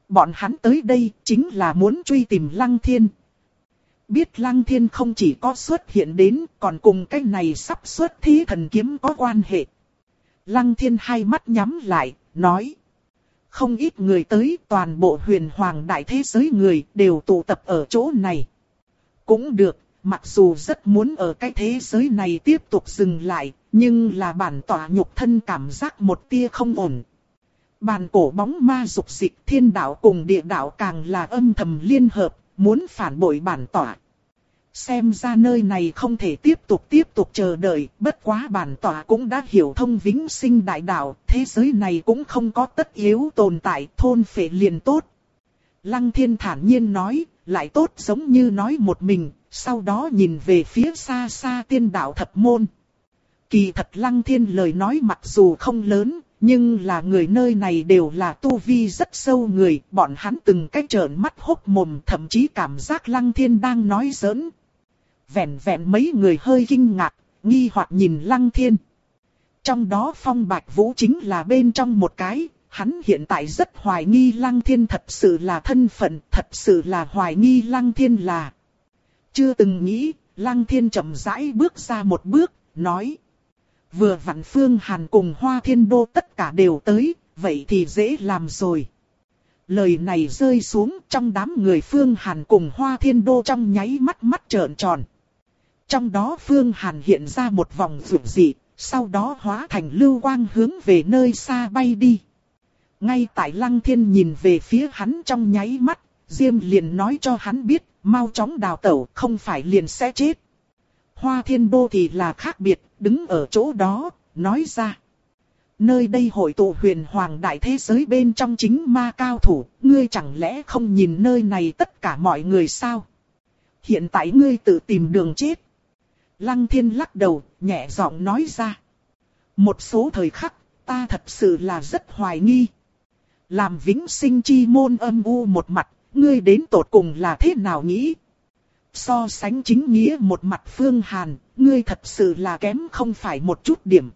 Bọn hắn tới đây chính là muốn truy tìm lăng thiên. Biết lăng thiên không chỉ có xuất hiện đến còn cùng cái này sắp xuất thí thần kiếm có quan hệ. Lăng thiên hai mắt nhắm lại, nói. Không ít người tới toàn bộ huyền hoàng đại thế giới người đều tụ tập ở chỗ này. Cũng được, mặc dù rất muốn ở cái thế giới này tiếp tục dừng lại, nhưng là bản tỏa nhục thân cảm giác một tia không ổn. Bàn cổ bóng ma dục dịch thiên đạo cùng địa đạo càng là âm thầm liên hợp, muốn phản bội bản tỏa. Xem ra nơi này không thể tiếp tục tiếp tục chờ đợi, bất quá bản tỏa cũng đã hiểu thông vĩnh sinh đại đạo, thế giới này cũng không có tất yếu tồn tại, thôn phệ liền tốt. Lăng thiên thản nhiên nói, lại tốt giống như nói một mình, sau đó nhìn về phía xa xa tiên đạo thập môn. Kỳ thật lăng thiên lời nói mặc dù không lớn, nhưng là người nơi này đều là tu vi rất sâu người, bọn hắn từng cách trợn mắt hốc mồm thậm chí cảm giác lăng thiên đang nói giỡn, vẹn vẹn mấy người hơi kinh ngạc, nghi hoặc nhìn lăng thiên. Trong đó phong bạch vũ chính là bên trong một cái, hắn hiện tại rất hoài nghi lăng thiên thật sự là thân phận, thật sự là hoài nghi lăng thiên là. Chưa từng nghĩ, lăng thiên chậm rãi bước ra một bước, nói. Vừa vặn phương hàn cùng hoa thiên đô tất cả đều tới, vậy thì dễ làm rồi. Lời này rơi xuống trong đám người phương hàn cùng hoa thiên đô trong nháy mắt mắt trợn tròn. Trong đó Phương Hàn hiện ra một vòng rượu dị, sau đó hóa thành lưu quang hướng về nơi xa bay đi. Ngay tại Lăng Thiên nhìn về phía hắn trong nháy mắt, Diêm liền nói cho hắn biết, mau chóng đào tẩu, không phải liền sẽ chết. Hoa Thiên Đô thì là khác biệt, đứng ở chỗ đó, nói ra. Nơi đây hội tụ huyền hoàng đại thế giới bên trong chính ma cao thủ, ngươi chẳng lẽ không nhìn nơi này tất cả mọi người sao? Hiện tại ngươi tự tìm đường chết. Lăng thiên lắc đầu, nhẹ giọng nói ra. Một số thời khắc, ta thật sự là rất hoài nghi. Làm vĩnh sinh chi môn âm u một mặt, ngươi đến tột cùng là thế nào nghĩ? So sánh chính nghĩa một mặt phương hàn, ngươi thật sự là kém không phải một chút điểm.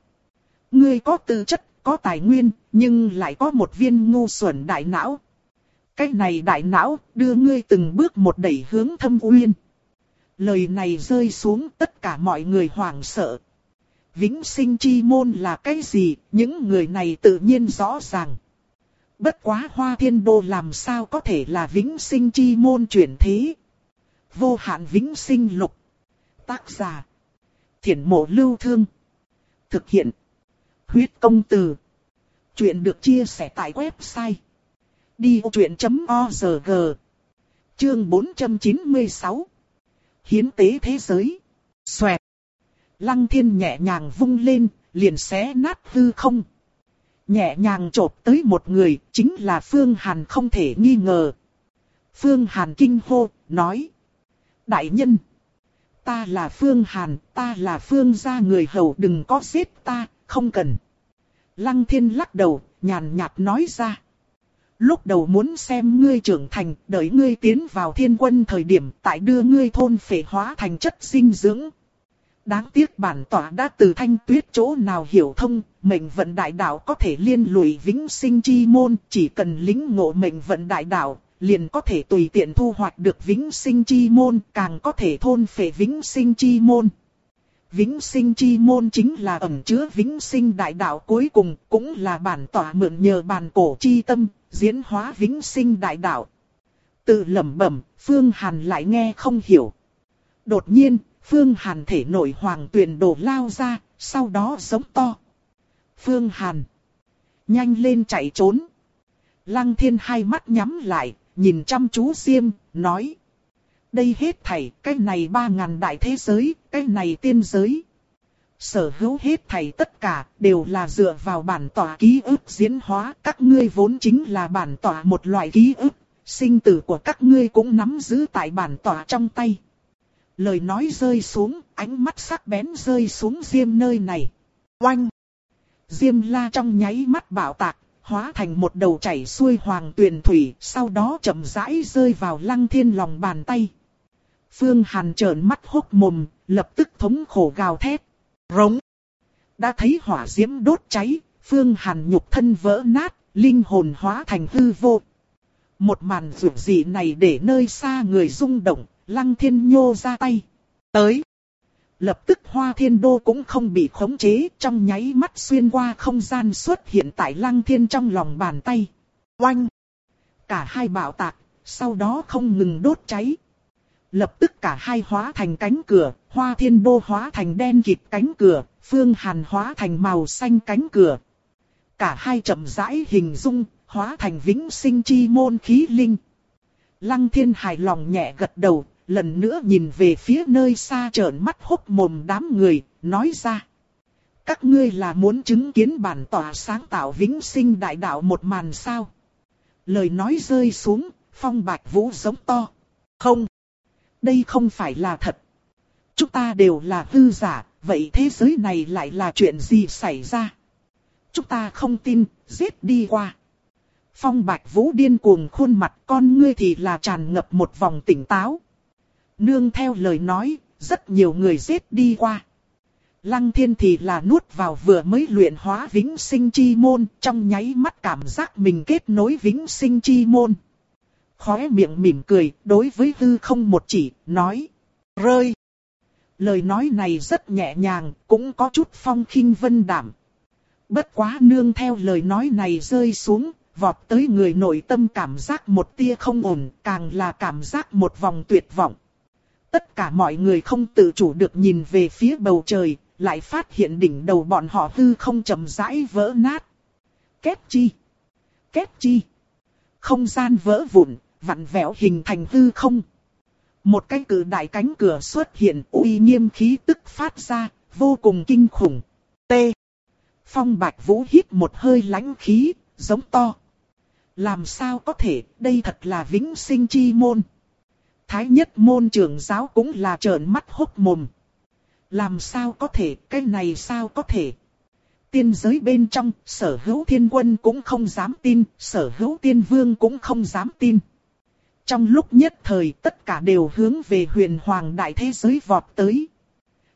Ngươi có tư chất, có tài nguyên, nhưng lại có một viên ngu xuẩn đại não. Cái này đại não, đưa ngươi từng bước một đẩy hướng thâm uyên. Lời này rơi xuống tất cả mọi người hoảng sợ. Vĩnh sinh chi môn là cái gì, những người này tự nhiên rõ ràng. Bất quá hoa thiên đô làm sao có thể là vĩnh sinh chi môn chuyển thế. Vô hạn vĩnh sinh lục. Tác giả. Thiển mộ lưu thương. Thực hiện. Huyết công từ. Chuyện được chia sẻ tại website. Đi vô chuyện.org Chương 496 hiến tế thế giới. Xoẹt. Lăng thiên nhẹ nhàng vung lên, liền xé nát hư không. Nhẹ nhàng chộp tới một người, chính là Phương Hàn không thể nghi ngờ. Phương Hàn kinh hô, nói. Đại nhân. Ta là Phương Hàn, ta là Phương gia người hầu đừng có giết ta, không cần. Lăng thiên lắc đầu, nhàn nhạt nói ra. Lúc đầu muốn xem ngươi trưởng thành, đợi ngươi tiến vào thiên quân thời điểm tại đưa ngươi thôn phệ hóa thành chất dinh dưỡng. Đáng tiếc bản tỏa đã từ thanh tuyết chỗ nào hiểu thông, mệnh vận đại đạo có thể liên lụy vĩnh sinh chi môn, chỉ cần lính ngộ mệnh vận đại đạo, liền có thể tùy tiện thu hoạch được vĩnh sinh chi môn, càng có thể thôn phệ vĩnh sinh chi môn. Vĩnh sinh chi môn chính là ẩn chứa vĩnh sinh đại đạo cuối cùng, cũng là bản tỏa mượn nhờ bản cổ chi tâm, diễn hóa vĩnh sinh đại đạo. Tự lẩm bẩm, Phương Hàn lại nghe không hiểu. Đột nhiên, Phương Hàn thể nội hoàng tuyển đổ lao ra, sau đó giống to. Phương Hàn. Nhanh lên chạy trốn. Lăng thiên hai mắt nhắm lại, nhìn chăm chú Diêm, nói. Đây hết thảy, cái này ba ngàn đại thế giới, cái này tiên giới. Sở hữu hết thảy tất cả, đều là dựa vào bản tỏa ký ức diễn hóa. Các ngươi vốn chính là bản tỏa một loại ký ức, sinh tử của các ngươi cũng nắm giữ tại bản tỏa trong tay. Lời nói rơi xuống, ánh mắt sắc bén rơi xuống Diêm nơi này. Oanh! Diêm la trong nháy mắt bảo tạc, hóa thành một đầu chảy xuôi hoàng tuyền thủy, sau đó chậm rãi rơi vào lăng thiên lòng bàn tay. Phương Hàn trợn mắt hốc mồm, lập tức thống khổ gào thét. Rống! Đã thấy hỏa diễm đốt cháy, Phương Hàn nhục thân vỡ nát, linh hồn hóa thành hư vô. Một màn rủi dị này để nơi xa người rung động, lăng thiên nhô ra tay. Tới! Lập tức hoa thiên đô cũng không bị khống chế trong nháy mắt xuyên qua không gian xuất hiện tại lăng thiên trong lòng bàn tay. Oanh! Cả hai bạo tạc, sau đó không ngừng đốt cháy. Lập tức cả hai hóa thành cánh cửa, hoa thiên đô hóa thành đen kịt cánh cửa, phương hàn hóa thành màu xanh cánh cửa. Cả hai chậm rãi hình dung, hóa thành vĩnh sinh chi môn khí linh. Lăng thiên hài lòng nhẹ gật đầu, lần nữa nhìn về phía nơi xa trợn mắt hốc mồm đám người, nói ra. Các ngươi là muốn chứng kiến bản tỏa sáng tạo vĩnh sinh đại đạo một màn sao? Lời nói rơi xuống, phong bạch vũ giống to. Không, đây không phải là thật. Chúng ta đều là hư giả, vậy thế giới này lại là chuyện gì xảy ra? Chúng ta không tin, giết đi qua. Phong bạch vũ điên cuồng khuôn mặt con ngươi thì là tràn ngập một vòng tỉnh táo. Nương theo lời nói, rất nhiều người giết đi qua. Lăng thiên thì là nuốt vào vừa mới luyện hóa vĩnh sinh chi môn, trong nháy mắt cảm giác mình kết nối vĩnh sinh chi môn. Khóe miệng mỉm cười, đối với hư không một chỉ, nói. Rơi. Lời nói này rất nhẹ nhàng, cũng có chút phong khinh vân đảm. Bất quá nương theo lời nói này rơi xuống, vọt tới người nội tâm cảm giác một tia không ổn, càng là cảm giác một vòng tuyệt vọng. Tất cả mọi người không tự chủ được nhìn về phía bầu trời, lại phát hiện đỉnh đầu bọn họ hư không chậm rãi vỡ nát. Kết chi? Kết chi? Không gian vỡ vụn, vặn vẹo hình thành hư không. Một cái cử đại cánh cửa xuất hiện uy nghiêm khí tức phát ra, vô cùng kinh khủng. T. Phong Bạch Vũ hít một hơi lãnh khí, giống to. Làm sao có thể, đây thật là vĩnh sinh chi môn. Thái nhất môn trưởng giáo cũng là trợn mắt hốc mồm. Làm sao có thể, cái này sao có thể. Tiên giới bên trong, sở hữu thiên quân cũng không dám tin, sở hữu tiên vương cũng không dám tin. Trong lúc nhất thời tất cả đều hướng về huyền hoàng đại thế giới vọt tới.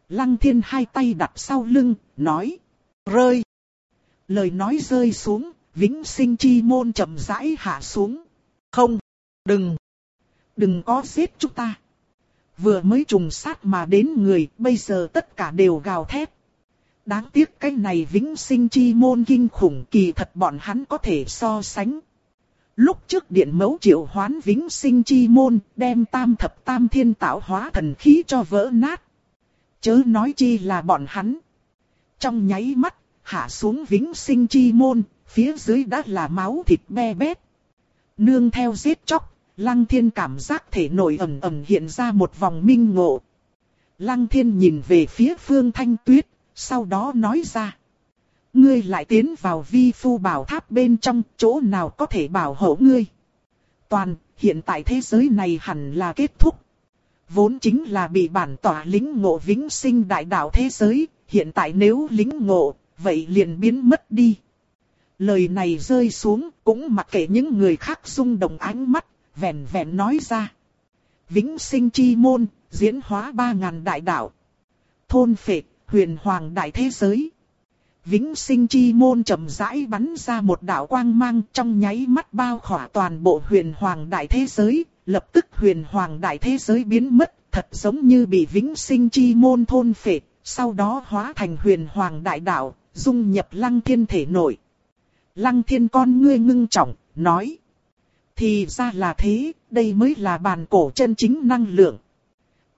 Lăng thiên hai tay đặt sau lưng, nói. Rơi. Lời nói rơi xuống, vĩnh sinh chi môn chậm rãi hạ xuống. Không, đừng, đừng có giết chúng ta. Vừa mới trùng sát mà đến người, bây giờ tất cả đều gào thét. Đáng tiếc cái này vĩnh sinh chi môn kinh khủng kỳ thật bọn hắn có thể so sánh. Lúc trước điện mẫu triệu hoán vĩnh sinh chi môn, đem tam thập tam thiên tạo hóa thần khí cho vỡ nát. Chớ nói chi là bọn hắn. Trong nháy mắt, hạ xuống vĩnh sinh chi môn, phía dưới đã là máu thịt be bét. Nương theo giết chóc, lăng thiên cảm giác thể nội ẩm ẩm hiện ra một vòng minh ngộ. Lăng thiên nhìn về phía phương thanh tuyết, sau đó nói ra. Ngươi lại tiến vào vi phu bảo tháp bên trong, chỗ nào có thể bảo hộ ngươi. Toàn, hiện tại thế giới này hẳn là kết thúc. Vốn chính là bị bản tỏa lính ngộ vĩnh sinh đại đạo thế giới, hiện tại nếu lính ngộ, vậy liền biến mất đi. Lời này rơi xuống, cũng mặc kệ những người khác rung động ánh mắt, vẹn vẹn nói ra. Vĩnh sinh chi môn, diễn hóa ba ngàn đại đạo. Thôn phệ, huyền hoàng đại thế giới. Vĩnh sinh chi môn chậm rãi bắn ra một đạo quang mang trong nháy mắt bao khỏa toàn bộ huyền hoàng đại thế giới, lập tức huyền hoàng đại thế giới biến mất, thật giống như bị vĩnh sinh chi môn thôn phệ, sau đó hóa thành huyền hoàng đại đạo, dung nhập lăng thiên thể nội. Lăng thiên con ngươi ngưng trọng, nói. Thì ra là thế, đây mới là bàn cổ chân chính năng lượng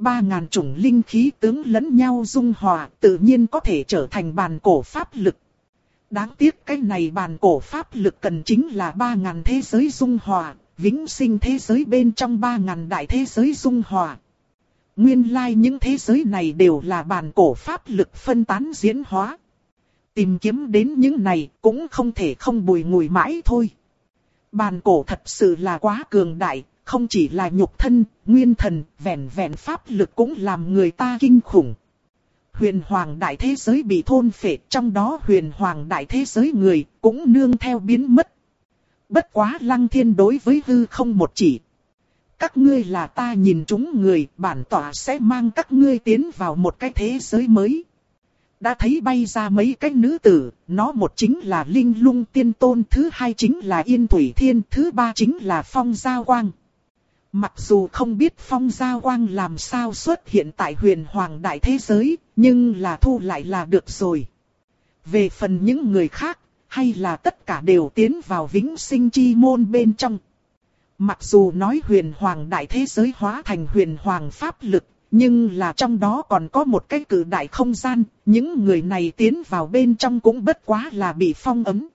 ba ngàn chủng linh khí tướng lẫn nhau dung hòa, tự nhiên có thể trở thành bàn cổ pháp lực. Đáng tiếc cái này bàn cổ pháp lực cần chính là ba ngàn thế giới dung hòa, vĩnh sinh thế giới bên trong ba ngàn đại thế giới dung hòa. Nguyên lai like những thế giới này đều là bàn cổ pháp lực phân tán diễn hóa. Tìm kiếm đến những này cũng không thể không bùi ngùi mãi thôi. Bàn cổ thật sự là quá cường đại, không chỉ là nhục thân, nguyên thần, vẹn vẹn pháp lực cũng làm người ta kinh khủng. Huyền hoàng đại thế giới bị thôn phệ, trong đó huyền hoàng đại thế giới người cũng nương theo biến mất. Bất quá lăng thiên đối với hư không một chỉ. Các ngươi là ta nhìn chúng người, bản tỏa sẽ mang các ngươi tiến vào một cái thế giới mới đã thấy bay ra mấy cái nữ tử, nó một chính là Linh Lung Tiên Tôn, thứ hai chính là Yên Thủy Thiên, thứ ba chính là Phong Giao Quang. Mặc dù không biết Phong Giao Quang làm sao xuất hiện tại huyền hoàng đại thế giới, nhưng là thu lại là được rồi. Về phần những người khác, hay là tất cả đều tiến vào vĩnh sinh chi môn bên trong. Mặc dù nói huyền hoàng đại thế giới hóa thành huyền hoàng pháp lực, nhưng là trong đó còn có một cái cử đại không gian, những người này tiến vào bên trong cũng bất quá là bị phong ấm.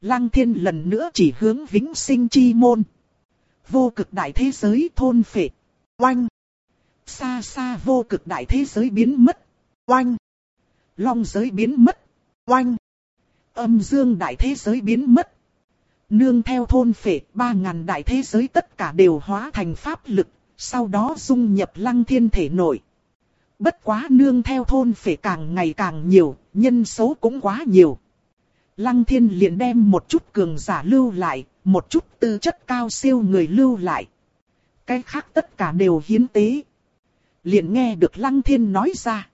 Lăng thiên lần nữa chỉ hướng vĩnh sinh chi môn. Vô cực đại thế giới thôn phệ. Oanh. Xa xa vô cực đại thế giới biến mất. Oanh. Long giới biến mất. Oanh. Âm dương đại thế giới biến mất. Nương theo thôn phệ, ba ngàn đại thế giới tất cả đều hóa thành pháp lực, sau đó dung nhập lăng thiên thể nội. Bất quá nương theo thôn phệ càng ngày càng nhiều, nhân số cũng quá nhiều. Lăng thiên liền đem một chút cường giả lưu lại, một chút tư chất cao siêu người lưu lại. Cái khác tất cả đều hiến tế. Liền nghe được lăng thiên nói ra.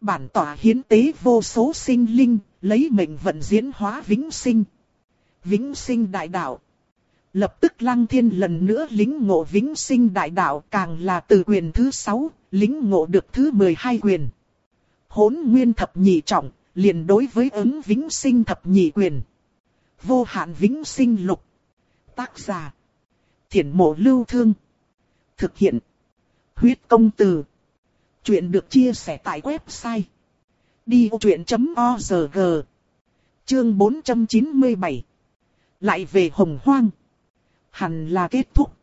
Bản tỏa hiến tế vô số sinh linh, lấy mệnh vận diễn hóa vĩnh sinh. Vĩnh sinh đại đạo. Lập tức lăng thiên lần nữa lính ngộ vĩnh sinh đại đạo càng là từ quyền thứ 6, lính ngộ được thứ 12 quyền. Hốn nguyên thập nhị trọng, liền đối với ứng vĩnh sinh thập nhị quyền. Vô hạn vĩnh sinh lục. Tác giả. Thiển mộ lưu thương. Thực hiện. Huyết công từ. Chuyện được chia sẻ tại website. Đi truyện.org Chương 497 Lại về hồng hoang hẳn là kết thúc.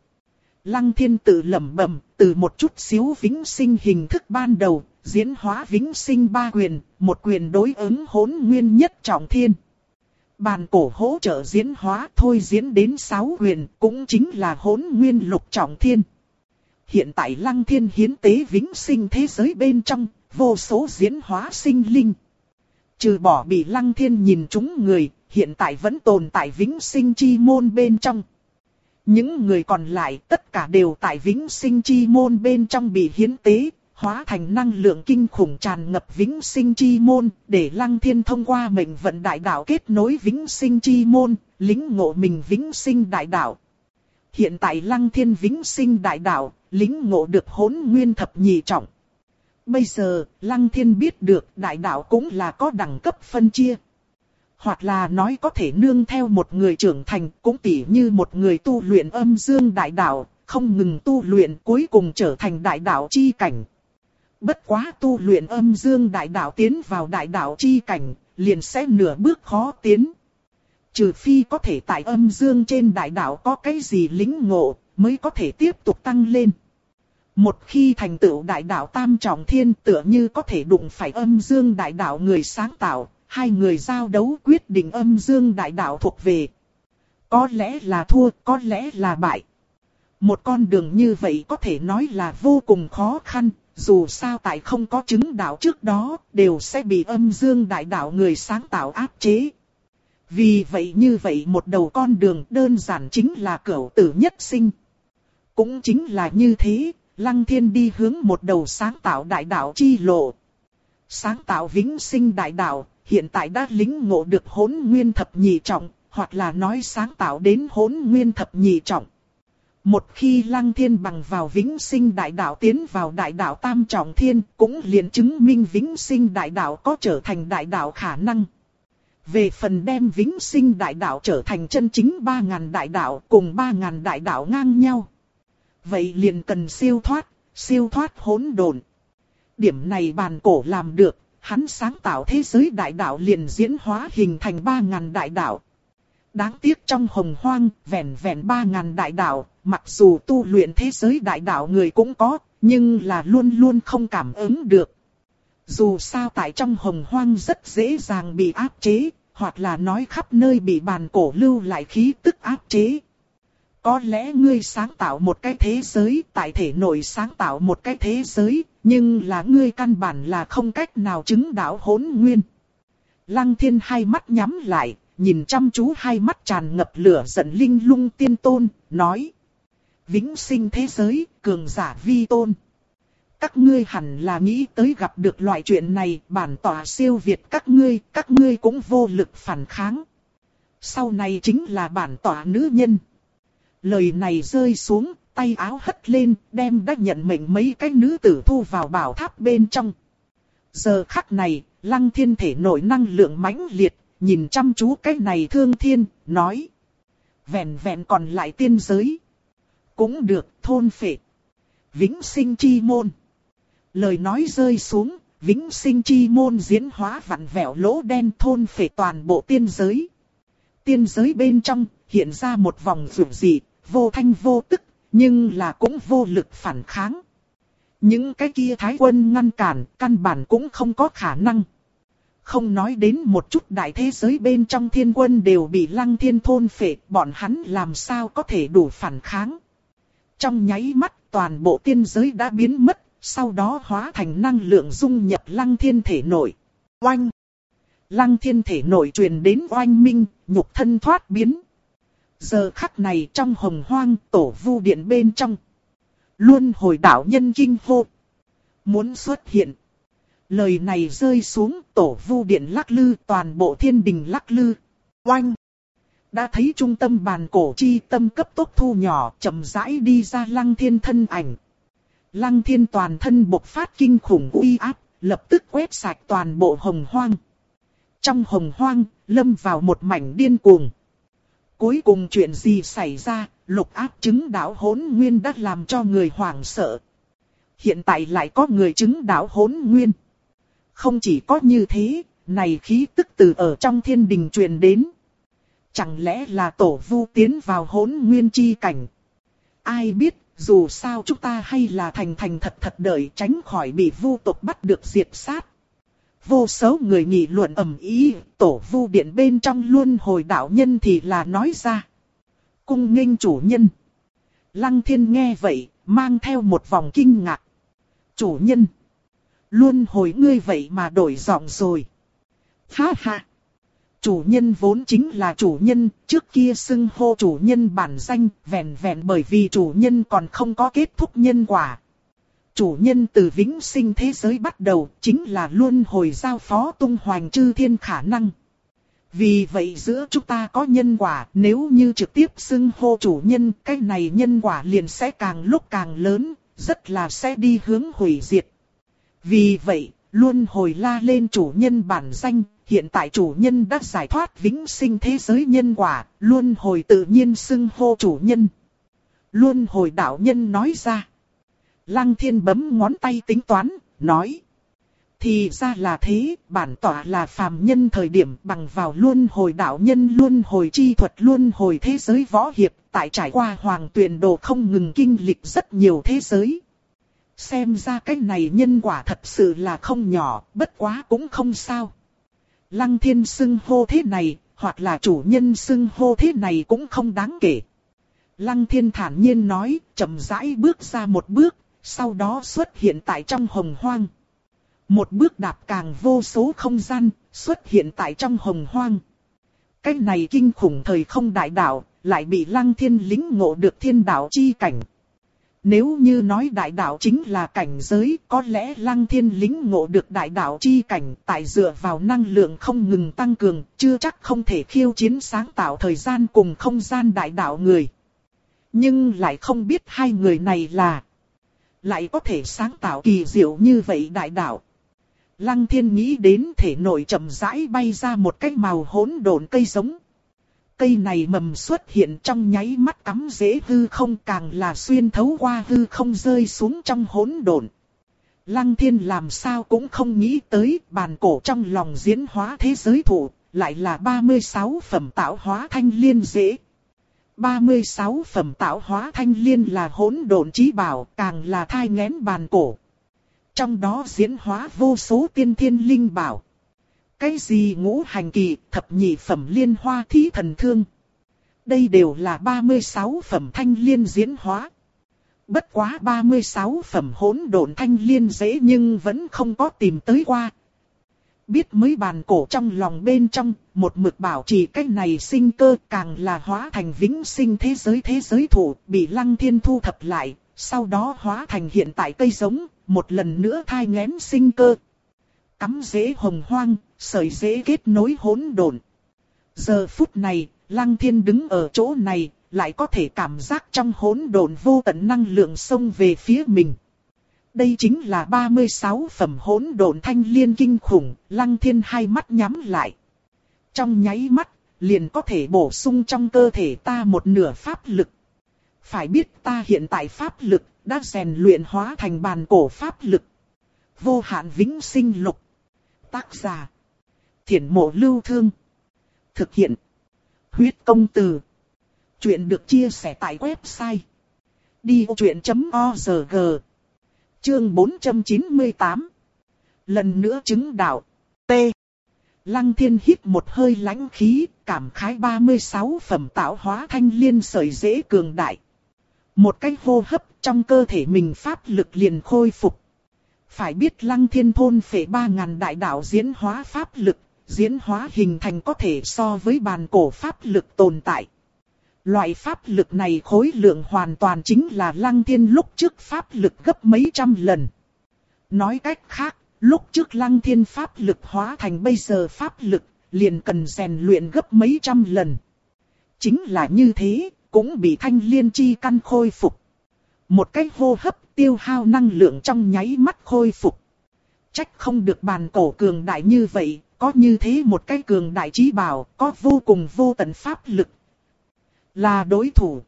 Lăng thiên tự lẩm bẩm, từ một chút xíu vĩnh sinh hình thức ban đầu, diễn hóa vĩnh sinh ba quyền, một quyền đối ứng hỗn nguyên nhất trọng thiên. Bàn cổ hỗ trợ diễn hóa thôi diễn đến sáu huyền cũng chính là hỗn nguyên lục trọng thiên. Hiện tại lăng thiên hiến tế vĩnh sinh thế giới bên trong, vô số diễn hóa sinh linh. Trừ bỏ bị lăng thiên nhìn chúng người, hiện tại vẫn tồn tại vĩnh sinh chi môn bên trong. Những người còn lại tất cả đều tại vĩnh sinh chi môn bên trong bị hiến tế, hóa thành năng lượng kinh khủng tràn ngập vĩnh sinh chi môn, để lăng thiên thông qua mệnh vận đại đạo kết nối vĩnh sinh chi môn, lính ngộ mình vĩnh sinh đại đạo. Hiện tại lăng thiên vĩnh sinh đại đạo, lính ngộ được hỗn nguyên thập nhị trọng. Bây giờ, lăng thiên biết được đại đạo cũng là có đẳng cấp phân chia hoặc là nói có thể nương theo một người trưởng thành, cũng tỉ như một người tu luyện âm dương đại đạo, không ngừng tu luyện cuối cùng trở thành đại đạo chi cảnh. Bất quá tu luyện âm dương đại đạo tiến vào đại đạo chi cảnh, liền sẽ nửa bước khó tiến. Trừ phi có thể tại âm dương trên đại đạo có cái gì lính ngộ, mới có thể tiếp tục tăng lên. Một khi thành tựu đại đạo tam trọng thiên tựa như có thể đụng phải âm dương đại đạo người sáng tạo, hai người giao đấu quyết định âm dương đại đạo thuộc về. Có lẽ là thua, có lẽ là bại. Một con đường như vậy có thể nói là vô cùng khó khăn, dù sao tại không có chứng đạo trước đó, đều sẽ bị âm dương đại đạo người sáng tạo áp chế. Vì vậy như vậy một đầu con đường đơn giản chính là cửu tử nhất sinh. Cũng chính là như thế, Lăng Thiên đi hướng một đầu sáng tạo đại đạo chi lộ. Sáng tạo vĩnh sinh đại đạo, hiện tại đã lính ngộ được hỗn nguyên thập nhị trọng, hoặc là nói sáng tạo đến hỗn nguyên thập nhị trọng. Một khi lăng thiên bằng vào vĩnh sinh đại đạo tiến vào đại đạo tam trọng thiên, cũng liền chứng minh vĩnh sinh đại đạo có trở thành đại đạo khả năng. Về phần đem vĩnh sinh đại đạo trở thành chân chính ba ngàn đại đạo cùng ba ngàn đại đạo ngang nhau. Vậy liền cần siêu thoát, siêu thoát hỗn độn. Điểm này bàn cổ làm được, hắn sáng tạo thế giới đại đạo liền diễn hóa hình thành ba ngàn đại đạo. Đáng tiếc trong hồng hoang, vẹn vẹn ba ngàn đại đạo, mặc dù tu luyện thế giới đại đạo người cũng có, nhưng là luôn luôn không cảm ứng được. Dù sao tại trong hồng hoang rất dễ dàng bị áp chế, hoặc là nói khắp nơi bị bàn cổ lưu lại khí tức áp chế. Có lẽ ngươi sáng tạo một cái thế giới, tại thể nội sáng tạo một cái thế giới, nhưng là ngươi căn bản là không cách nào chứng đạo hỗn nguyên. Lăng thiên hai mắt nhắm lại, nhìn chăm chú hai mắt tràn ngập lửa giận linh lung tiên tôn, nói. Vĩnh sinh thế giới, cường giả vi tôn. Các ngươi hẳn là nghĩ tới gặp được loại chuyện này, bản tỏa siêu việt các ngươi, các ngươi cũng vô lực phản kháng. Sau này chính là bản tỏa nữ nhân. Lời này rơi xuống, tay áo hất lên, đem đã nhận mệnh mấy cái nữ tử thu vào bảo tháp bên trong. Giờ khắc này, lăng thiên thể nội năng lượng mãnh liệt, nhìn chăm chú cái này thương thiên, nói. Vẹn vẹn còn lại tiên giới. Cũng được, thôn phệ. Vĩnh sinh chi môn. Lời nói rơi xuống, vĩnh sinh chi môn diễn hóa vặn vẹo lỗ đen thôn phệ toàn bộ tiên giới. Tiên giới bên trong, hiện ra một vòng rượu dị, vô thanh vô tức, nhưng là cũng vô lực phản kháng. Những cái kia thái quân ngăn cản, căn bản cũng không có khả năng. Không nói đến một chút đại thế giới bên trong thiên quân đều bị lăng thiên thôn phệ, bọn hắn làm sao có thể đủ phản kháng. Trong nháy mắt toàn bộ tiên giới đã biến mất, sau đó hóa thành năng lượng dung nhập lăng thiên thể nội. Oanh! Lăng thiên thể nội truyền đến oanh minh, nhục thân thoát biến. Giờ khắc này trong hồng hoang tổ vu điện bên trong. Luôn hồi đạo nhân kinh hô. Muốn xuất hiện. Lời này rơi xuống tổ vu điện lắc lư toàn bộ thiên đình lắc lư. Oanh! Đã thấy trung tâm bàn cổ chi tâm cấp tốc thu nhỏ chậm rãi đi ra lăng thiên thân ảnh. Lăng thiên toàn thân bộc phát kinh khủng uy áp, lập tức quét sạch toàn bộ hồng hoang. Trong hồng hoang, lâm vào một mảnh điên cuồng. Cuối cùng chuyện gì xảy ra, lục áp chứng đạo hỗn nguyên đã làm cho người hoảng sợ. Hiện tại lại có người chứng đạo hỗn nguyên. Không chỉ có như thế, này khí tức từ ở trong thiên đình truyền đến. Chẳng lẽ là tổ vu tiến vào hỗn nguyên chi cảnh? Ai biết, dù sao chúng ta hay là thành thành thật thật đợi tránh khỏi bị vu tộc bắt được diệt sát. Vô số người nghị luận ầm ý, tổ vu điện bên trong luôn hồi đạo nhân thì là nói ra. Cung nghênh chủ nhân. Lăng thiên nghe vậy, mang theo một vòng kinh ngạc. Chủ nhân. Luôn hồi ngươi vậy mà đổi giọng rồi. Ha ha. Chủ nhân vốn chính là chủ nhân, trước kia xưng hô chủ nhân bản danh, vẹn vẹn bởi vì chủ nhân còn không có kết thúc nhân quả. Chủ nhân từ vĩnh sinh thế giới bắt đầu, chính là luôn hồi giao phó tung hoành chư thiên khả năng. Vì vậy giữa chúng ta có nhân quả, nếu như trực tiếp xưng hô chủ nhân, cái này nhân quả liền sẽ càng lúc càng lớn, rất là sẽ đi hướng hủy diệt. Vì vậy, luôn hồi la lên chủ nhân bản danh, hiện tại chủ nhân đã giải thoát vĩnh sinh thế giới nhân quả, luôn hồi tự nhiên xưng hô chủ nhân. Luôn hồi đạo nhân nói ra. Lăng thiên bấm ngón tay tính toán, nói. Thì ra là thế, bản tỏa là phàm nhân thời điểm bằng vào luôn hồi đạo nhân luôn hồi chi thuật luôn hồi thế giới võ hiệp, tại trải qua hoàng tuyển đồ không ngừng kinh lịch rất nhiều thế giới. Xem ra cái này nhân quả thật sự là không nhỏ, bất quá cũng không sao. Lăng thiên xưng hô thế này, hoặc là chủ nhân xưng hô thế này cũng không đáng kể. Lăng thiên thản nhiên nói, chậm rãi bước ra một bước, sau đó xuất hiện tại trong hồng hoang. Một bước đạp càng vô số không gian, xuất hiện tại trong hồng hoang. Cái này kinh khủng thời không đại đạo, lại bị lăng thiên lính ngộ được thiên đạo chi cảnh. Nếu như nói đại đạo chính là cảnh giới, có lẽ lăng thiên lính ngộ được đại đạo chi cảnh tại dựa vào năng lượng không ngừng tăng cường, chưa chắc không thể khiêu chiến sáng tạo thời gian cùng không gian đại đạo người. Nhưng lại không biết hai người này là lại có thể sáng tạo kỳ diệu như vậy đại đạo. Lăng thiên nghĩ đến thể nội chậm rãi bay ra một cái màu hỗn độn cây giống. Cây này mầm xuất hiện trong nháy mắt cắm dễ hư không càng là xuyên thấu qua hư không rơi xuống trong hỗn độn. Lăng thiên làm sao cũng không nghĩ tới bàn cổ trong lòng diễn hóa thế giới thủ, lại là 36 phẩm tạo hóa thanh liên dễ. 36 phẩm tạo hóa thanh liên là hỗn độn trí bảo, càng là thai ngén bàn cổ. Trong đó diễn hóa vô số tiên thiên linh bảo. Cái gì ngũ hành kỳ, thập nhị phẩm liên hoa thí thần thương. Đây đều là 36 phẩm thanh liên diễn hóa. Bất quá 36 phẩm hỗn độn thanh liên dễ nhưng vẫn không có tìm tới qua. Biết mới bàn cổ trong lòng bên trong, một mực bảo trì cách này sinh cơ càng là hóa thành vĩnh sinh thế giới thế giới thủ, bị lăng thiên thu thập lại, sau đó hóa thành hiện tại cây giống, một lần nữa thai ngén sinh cơ. Cắm rễ hồng hoang, sợi dễ kết nối hỗn độn. Giờ phút này, lăng thiên đứng ở chỗ này, lại có thể cảm giác trong hỗn độn vô tận năng lượng xông về phía mình. Đây chính là 36 phẩm hỗn độn thanh liên kinh khủng, lăng thiên hai mắt nhắm lại. Trong nháy mắt, liền có thể bổ sung trong cơ thể ta một nửa pháp lực. Phải biết ta hiện tại pháp lực, đã rèn luyện hóa thành bàn cổ pháp lực. Vô hạn vĩnh sinh lục. Tác giả. Thiển mộ lưu thương. Thực hiện. Huyết công từ. Chuyện được chia sẻ tại website. Đi vô chuyện.org Chương 498 Lần nữa chứng đạo. T. Lăng thiên hít một hơi lãnh khí, cảm khái 36 phẩm tạo hóa thanh liên sợi dễ cường đại. Một cái hô hấp trong cơ thể mình pháp lực liền khôi phục. Phải biết lăng thiên thôn phệ 3.000 đại đạo diễn hóa pháp lực, diễn hóa hình thành có thể so với bàn cổ pháp lực tồn tại. Loại pháp lực này khối lượng hoàn toàn chính là lăng thiên lúc trước pháp lực gấp mấy trăm lần. Nói cách khác, lúc trước lăng thiên pháp lực hóa thành bây giờ pháp lực, liền cần rèn luyện gấp mấy trăm lần. Chính là như thế, cũng bị thanh liên chi căn khôi phục. Một cái hô hấp tiêu hao năng lượng trong nháy mắt khôi phục. Trách không được bàn cổ cường đại như vậy, có như thế một cái cường đại trí bảo, có vô cùng vô tận pháp lực, là đối thủ.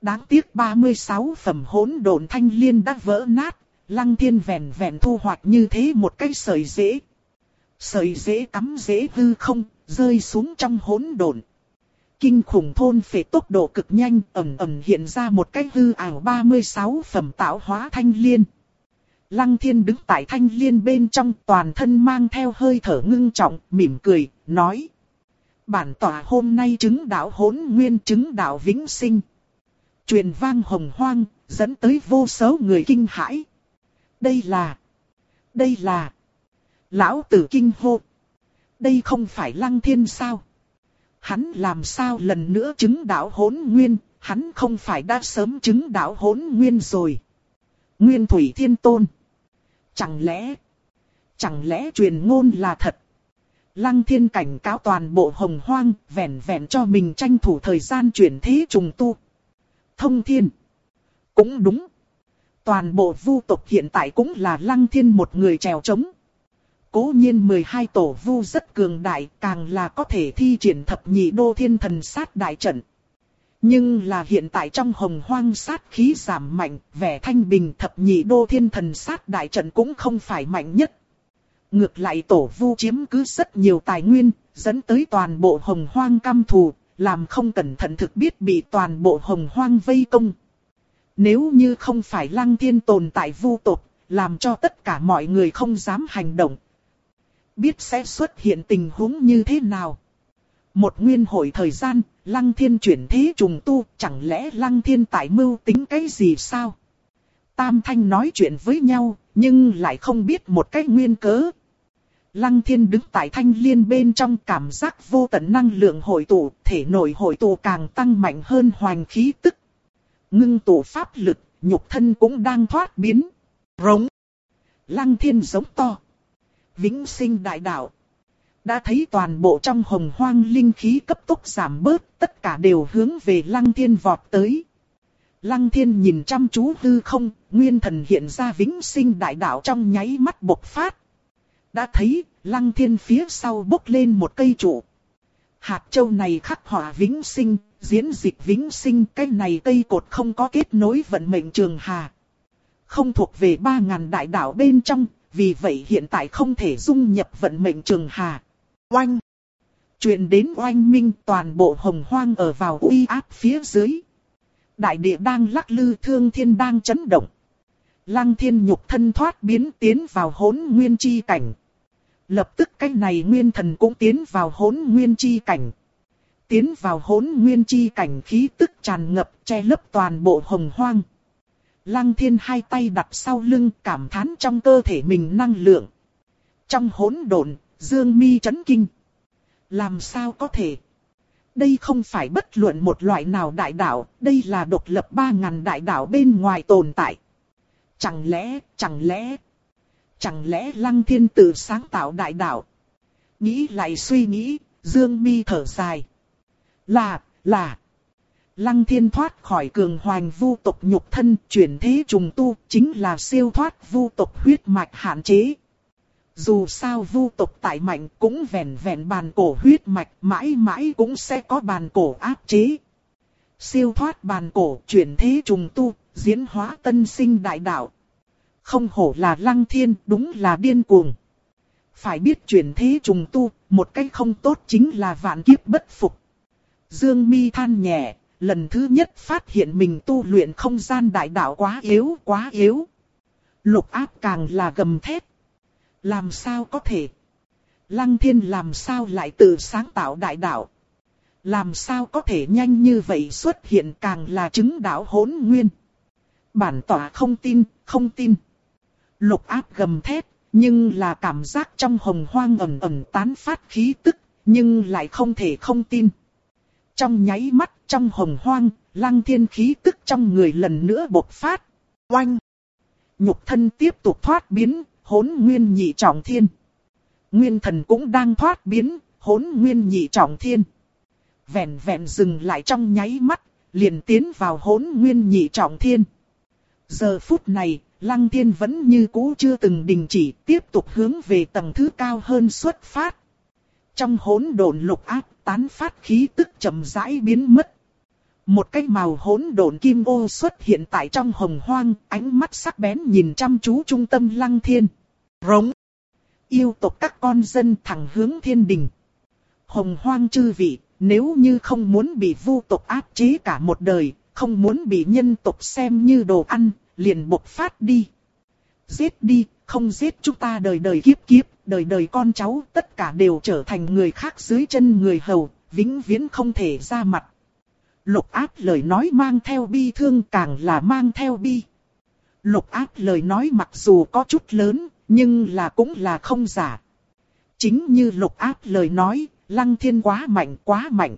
Đáng tiếc 36 phẩm hỗn độn thanh liên đã vỡ nát, lăng thiên vẹn vẹn thu hoạch như thế một cái sợi dễ. Sợi dễ cắm dễ hư không, rơi xuống trong hỗn độn. Kinh khủng thôn phệ tốc độ cực nhanh ẩm ẩm hiện ra một cái hư ảo 36 phẩm tạo hóa thanh liên. Lăng thiên đứng tại thanh liên bên trong toàn thân mang theo hơi thở ngưng trọng, mỉm cười, nói. Bản tỏa hôm nay chứng đạo hỗn nguyên chứng đạo vĩnh sinh. Truyền vang hồng hoang, dẫn tới vô số người kinh hãi. Đây là... Đây là... Lão tử kinh hô. Đây không phải lăng thiên sao? Hắn làm sao lần nữa chứng đạo hỗn nguyên, hắn không phải đã sớm chứng đạo hỗn nguyên rồi. Nguyên thủy thiên tôn. Chẳng lẽ... Chẳng lẽ truyền ngôn là thật? Lăng thiên cảnh cáo toàn bộ hồng hoang, vẹn vẹn cho mình tranh thủ thời gian chuyển thế trùng tu. Thông thiên. Cũng đúng. Toàn bộ vu tộc hiện tại cũng là lăng thiên một người trèo trống. Cố nhiên 12 tổ vu rất cường đại, càng là có thể thi triển thập nhị đô thiên thần sát đại trận. Nhưng là hiện tại trong hồng hoang sát khí giảm mạnh, vẻ thanh bình thập nhị đô thiên thần sát đại trận cũng không phải mạnh nhất. Ngược lại tổ vu chiếm cứ rất nhiều tài nguyên, dẫn tới toàn bộ hồng hoang cam thù, làm không cẩn thận thực biết bị toàn bộ hồng hoang vây công. Nếu như không phải lăng thiên tồn tại vu tộc, làm cho tất cả mọi người không dám hành động. Biết sẽ xuất hiện tình huống như thế nào. Một nguyên hội thời gian, lăng thiên chuyển thế trùng tu, chẳng lẽ lăng thiên tại mưu tính cái gì sao? Tam thanh nói chuyện với nhau, nhưng lại không biết một cách nguyên cớ. Lăng thiên đứng tại thanh liên bên trong cảm giác vô tận năng lượng hội tụ, thể nội hội tụ càng tăng mạnh hơn hoành khí tức. Ngưng tụ pháp lực, nhục thân cũng đang thoát biến. Rống. Lăng thiên giống to. Vĩnh sinh đại đạo. Đã thấy toàn bộ trong hồng hoang linh khí cấp tốc giảm bớt, tất cả đều hướng về lăng thiên vọt tới. Lăng thiên nhìn chăm chú hư không, nguyên thần hiện ra vĩnh sinh đại đạo trong nháy mắt bộc phát. Đã thấy, lăng thiên phía sau bốc lên một cây trụ. Hạt châu này khắc họa vĩnh sinh, diễn dịch vĩnh sinh, cái này cây cột không có kết nối vận mệnh trường hà. Không thuộc về ba ngàn đại đạo bên trong, vì vậy hiện tại không thể dung nhập vận mệnh trường hà. Oanh! Chuyện đến oanh minh toàn bộ hồng hoang ở vào uy áp phía dưới. Đại địa đang lắc lư thương thiên đang chấn động. Lăng thiên nhục thân thoát biến tiến vào hỗn nguyên chi cảnh. Lập tức cái này nguyên thần cũng tiến vào hỗn nguyên chi cảnh. Tiến vào hỗn nguyên chi cảnh khí tức tràn ngập che lấp toàn bộ hồng hoang. Lăng thiên hai tay đặt sau lưng cảm thán trong cơ thể mình năng lượng. Trong hỗn độn, dương mi chấn kinh. Làm sao có thể? Đây không phải bất luận một loại nào đại đạo, đây là độc lập ba ngàn đại đạo bên ngoài tồn tại. Chẳng lẽ, chẳng lẽ, chẳng lẽ lăng thiên tự sáng tạo đại đạo? Nghĩ lại suy nghĩ, dương mi thở dài. Là, là. Lăng thiên thoát khỏi cường hoành vu tộc nhục thân, chuyển thế trùng tu, chính là siêu thoát vu tộc huyết mạch hạn chế. Dù sao vu tộc tại mạnh cũng vẹn vẹn bàn cổ huyết mạch, mãi mãi cũng sẽ có bàn cổ áp chế. Siêu thoát bàn cổ, chuyển thế trùng tu, diễn hóa tân sinh đại đạo. Không hổ là lăng thiên, đúng là điên cuồng. Phải biết chuyển thế trùng tu, một cách không tốt chính là vạn kiếp bất phục. Dương mi than nhẹ, lần thứ nhất phát hiện mình tu luyện không gian đại đạo quá yếu quá yếu. Lục áp càng là gầm thét. Làm sao có thể? Lăng thiên làm sao lại tự sáng tạo đại đạo? Làm sao có thể nhanh như vậy xuất hiện càng là chứng đạo hỗn nguyên? Bản tỏa không tin, không tin. Lục áp gầm thét, nhưng là cảm giác trong hồng hoang ẩm ẩm tán phát khí tức, nhưng lại không thể không tin. Trong nháy mắt, trong hồng hoang, lăng thiên khí tức trong người lần nữa bộc phát. Oanh! Nhục thân tiếp tục thoát biến, hỗn nguyên nhị trọng thiên. Nguyên thần cũng đang thoát biến, hỗn nguyên nhị trọng thiên. Vẹn vẹn dừng lại trong nháy mắt, liền tiến vào hỗn nguyên nhị trọng thiên. Giờ phút này, Lăng Thiên vẫn như cũ chưa từng đình chỉ, tiếp tục hướng về tầng thứ cao hơn xuất phát. Trong hỗn độn lục áp, tán phát khí tức chậm rãi biến mất. Một cái màu hỗn độn kim ô xuất hiện tại trong hồng hoang, ánh mắt sắc bén nhìn chăm chú trung tâm Lăng Thiên. Rống. Yêu tộc các con dân thẳng hướng thiên đình. Hồng hoang chư vị, nếu như không muốn bị vu tộc áp chế cả một đời, không muốn bị nhân tộc xem như đồ ăn, liền bộc phát đi. Giết đi, không giết chúng ta đời đời kiếp kiếp, đời đời con cháu tất cả đều trở thành người khác dưới chân người hầu, vĩnh viễn không thể ra mặt. Lục áp lời nói mang theo bi thương càng là mang theo bi. Lục áp lời nói mặc dù có chút lớn, nhưng là cũng là không giả. Chính như lục áp lời nói, lăng thiên quá mạnh quá mạnh.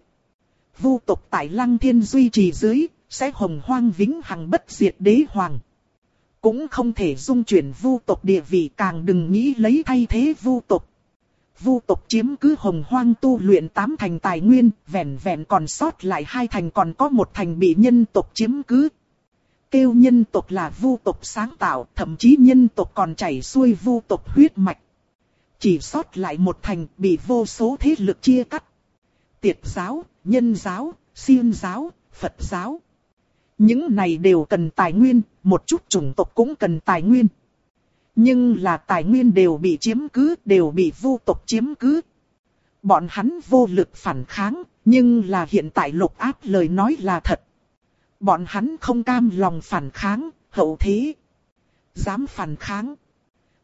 Vu tộc tại lăng thiên duy trì dưới, sẽ hồng hoang vĩnh hằng bất diệt đế hoàng. Cũng không thể dung chuyển vu tộc địa vị càng đừng nghĩ lấy thay thế vu tộc. Vu tộc chiếm cứ hồng hoang tu luyện tám thành tài nguyên, vẹn vẹn còn sót lại hai thành còn có một thành bị nhân tộc chiếm cứ. Kêu nhân tộc là vu tộc sáng tạo, thậm chí nhân tộc còn chảy xuôi vu tộc huyết mạch. Chỉ sót lại một thành bị vô số thế lực chia cắt. Tiệt giáo, nhân giáo, siêng giáo, Phật giáo. Những này đều cần tài nguyên, một chút chủng tộc cũng cần tài nguyên. Nhưng là tài nguyên đều bị chiếm cứ, đều bị vu tộc chiếm cứ. Bọn hắn vô lực phản kháng, nhưng là hiện tại lục áp lời nói là thật. Bọn hắn không cam lòng phản kháng, hậu thế. Dám phản kháng.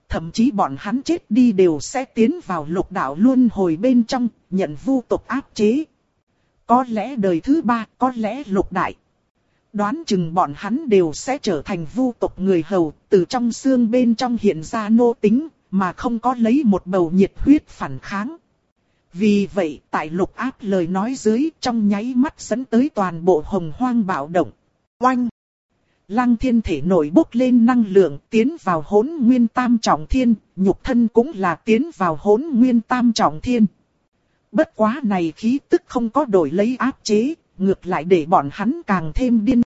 Thậm chí bọn hắn chết đi đều sẽ tiến vào lục đạo luân hồi bên trong, nhận vu tộc áp chế. Có lẽ đời thứ ba, có lẽ lục đại. Đoán chừng bọn hắn đều sẽ trở thành vu tộc người hầu, từ trong xương bên trong hiện ra nô tính, mà không có lấy một bầu nhiệt huyết phản kháng. Vì vậy, tại lục áp lời nói dưới trong nháy mắt dẫn tới toàn bộ hồng hoang bạo động. Oanh! Lăng thiên thể nổi bốc lên năng lượng tiến vào hỗn nguyên tam trọng thiên, nhục thân cũng là tiến vào hỗn nguyên tam trọng thiên. Bất quá này khí tức không có đổi lấy áp chế, ngược lại để bọn hắn càng thêm điên